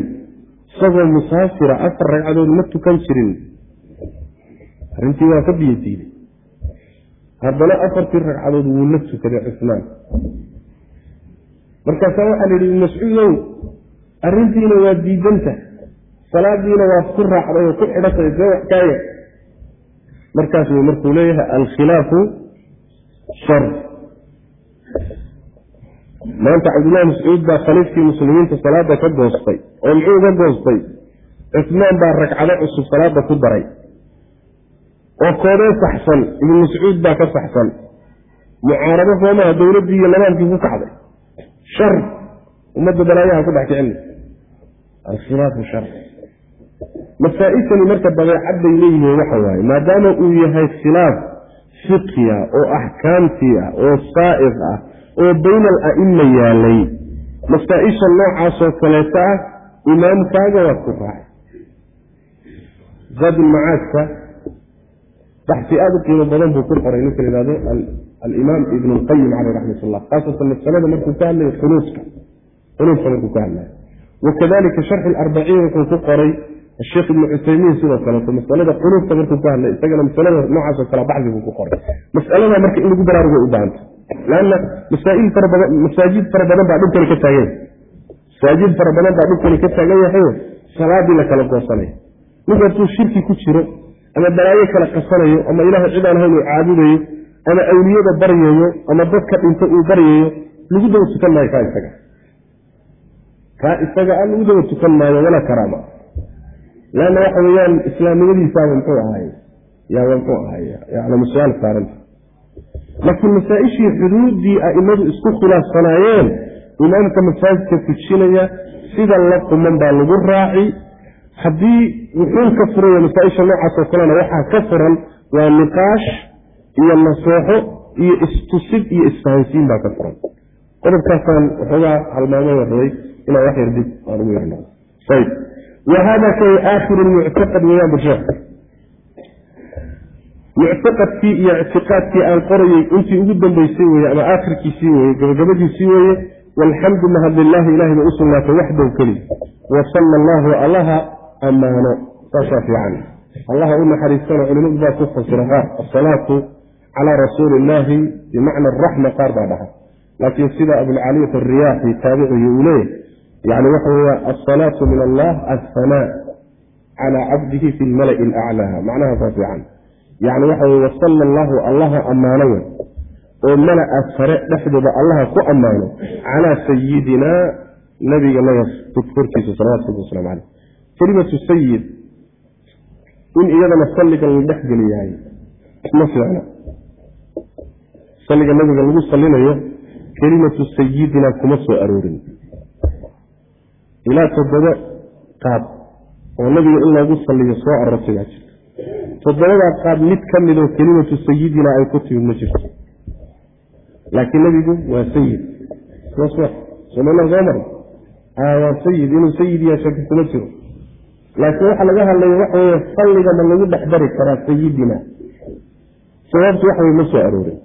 isagoo musaafira afar ragcadood ma tukan jirin. Arrintii waa ka biyo haddana afartii ragcadood wuu la tukaday cusmaan markaasaa waxaa la yidhi mascuudow arrintiina waa diidanta salaadiina waad ku raacday oo ku xidhatay see wax kaaya markaas wey markuu leeyahay alkhilaafu shar. Maanta cabdullahi mascuud baa khaliifkii muslimiinta salaada ka goostay oo muxuu uga goostay? Cusmaan baa ragcado cusub salaada ku daray oo koodee saxsan ibnu mascuud baa ka saxsan mucaarado soomaha dowladdii iyo nidaamkii ku kacday shar ummadda balaayaha ku dhex kicinay alkhilaafu shar masaa-ishani marka dabeecadday leeyihiin waxa waaye maadaama uu yahay khilaaf fiqiya oo axkaamtii ah oo saa'iq ah oo bayna ala'ima yaalay masaa-isha noocaasoo kaleeto ah imaamkaaga waad ku raacay zaadulmacaadka baxsi aada u qiimo badan buu ku qoray ninka la yihahdo alimaam ibnu lqayim caleyh raxmat ullah khaasatan masalada markuu ka hadlayo xunuudka xunuudka markuu ka hadlayo wakadalika sharxi larbaciin wuxuu ku qoray asheekh ibnu cuthaymiin sidoo kaleeto masalada xunuudka markuu ka hadlay isagana masalada noocaasoo kale baxsi buu ku qoray. Masalada marka in lagu baraarugo u baahanta. Masaail fara badan masaajid fara badan baa dhibkani ka taagan. Masaajid fara badan baa dhibkani ka taagan yahayo salaadii la kala goosanaya mid hadduu shirki ku jiro ama balaayo kala qasanayo ama ilaahay cid aan ahayn uu caabudayo ama awliyada baryayo ama dadka dhinta uu baryayo lagu daba tukan maayo kaa isaga. Kaa isaga a lagu daba tukan maayo walaa karaama. Leanna waxa weeyaan islaamnimadiisaaba muxuu ahaay yaaba muxuu ahaay yaclamu su'aal saaranta laakiin masaa-ishii xuduuddii a'immadu isku khilaafsanaayeen imaamka masaajidka tujinaya sida la quman baa lagu raaci. Haddii wuxuun ka furaya masaa-isha noocaasoo kalena waxaa ka furan waa niqaash iyo naseexo iyo istusid iyo isfahansiin baa ka furan. Qodobkaasaan waxoogaa halmaamo warray inaa wax yar dib aan ugu yarno. Wa hada kay aakhiru lmuctaqad weyaan busheekh muctaqadkii iyo ictiqaadkii aan qorayey intii ugu dambeysay weye ama aakhirkiisii weye gabagabadiisii weeye walxamdu mahad lilaahi ilahay bay u sugnaatay waxdow keli. Wasala allahu allaha ammaano. Saasaa fiican. Allaha u naxariistana culimadu baa ku fasira asalaatu calaa rasuuli illaahi bimacna araxma qaar baa dhaha laakiin sida abulcaliyat alriyaaxi taabicigi uu leeyahy yani waxa weya asalaatu min allah alhanaa calaa cabdihi fi lmalai alaclaa macnahaasaa fiican yani waxa weye wasala allahu allaha ammaano wey oo mala-a sare dhexdooda allaha ku ammaano calaa sayidinaa nabiga naga korkiisa salawatu rabbi waslamu caleyh kelimatu sayid in iyadana salliga la dhex geliyahay ma fiicna salliga nabiga lagu salinayo kelimatu sayidina kuma soo aroorin. Ilaa toddoba qaab oo nabiga in loogu saliyo soo aroortay baa jirta toddobadaa qaab mid ka midoo kelimatu sayidina ay ku timid ma jirto. Laakiin nabigu waa sayid somana soo mari waa sayid inuu sayid yaha shaki kuma jiro. Laakiin waxaa laga hadlaya waxa weye salliga ma lagu dhex karaa sayidina sababtu waxa wey ma soo aroorin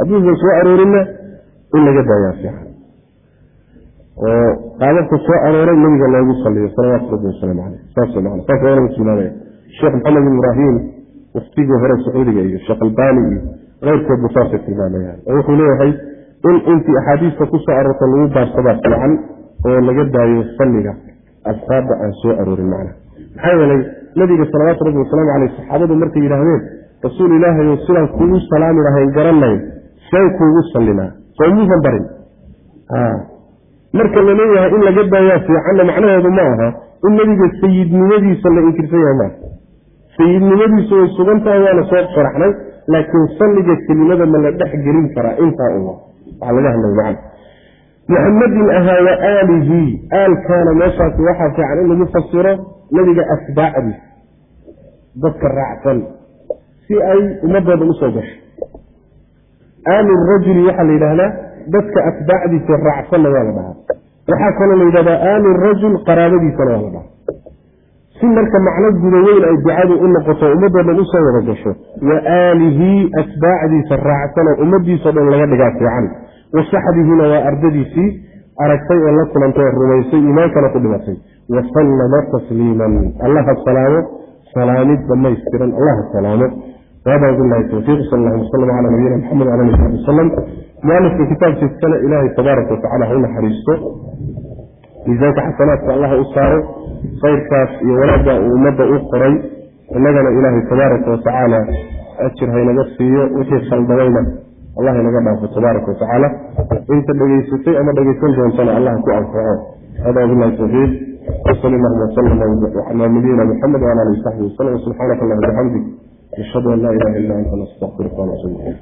hadduusan soo aroorinna in laga daayaa fiican. Oo qaababka soo arooray nabiga loogu saliyo salawaatu rabbi wasalaamu caleyh saas man saas waa lagu tilmaamaya sheekh maxamed ibraahim waftigii hore sacuudiga iyo sheekh albani iyo keyrkoodba saasay tilmaamayaan. Oo wuxuu leeyahay in intii axaadiista ku soo aroorta lagu baarsadaa fiican oo laga daayo salliga asbaabda aan soo aroorin macna. Maxaa yeelay nabiga salawaatu rabbi wasalaamu caleyh saxaabadu markay yidhaahdeen rasuul ilaahayo sidaan kuugu salaami lahayn garanayn saan kuugu sallinaa soo muusan barin. Marka la in laga daayaa fiicanna macnaheedu ma aha in nebiga sayidnimadiisa la inkirsan yahay maaha sayidnimadiisu way sugan tahay waana soo sharaxnay laakiin salliga kelimada ma la dhex gelin karaa intaa uma waxaa laga hadlay macna muxamadin ahaa wa aalihi. Aalkaana meeshaasi waxaa fiican in lagu fasiro nebiga atbaacdiisa dadka raacsan. Si ay ummadooda u soo gasho aalu rajuli waxaa la yidhaahdaa dadka atbaacdiisa raacsanna waa la dhahaa. Waxaa kaloo la yidhahdaa aalu rajul qaraabadiisana waa la dhahaa. Si marka macno gudaweyn ay ducadu u noqoto ummadoo u soo wada gasho wa aalihi atbaacdiisa raacsanoo ummadiisao dhan laga dhigaa fiican. Wa saxbihina waa ardadiisii aragtay oo la kulantay oo rumaysay iimaankana ku dhimatay. Wasallama tasliiman. Allaha salaamo salaamid dhamaystiran allaha salaamo hada bilahi towfiiq sal allah wasalam cala nabiyina maxamed wala ali saxbi wasalam mualifka kitaabkiiskana ilaahay tabaaraka watacala ha u naxariisto miisaanka xasanaadka allah u saaro khayrkaas iyo wanaagga uu ummadda u qoray innagana ilaahay tabaaraka watacaala ajir haynaga siiyo wixii khaldameyna allah inaga dhaafo tabaaraka watacaala inta dhegaysatay ama dhegaysan doontana allah ku anfaco hada bilahi towfiiq wsal allahuma wslama ala nabiyina muxamed wala alihi saxbi wasalam subxaanaka allah bixamdik نشهد أن لا إله إلا أنت نستغفرك ونتوب إليك.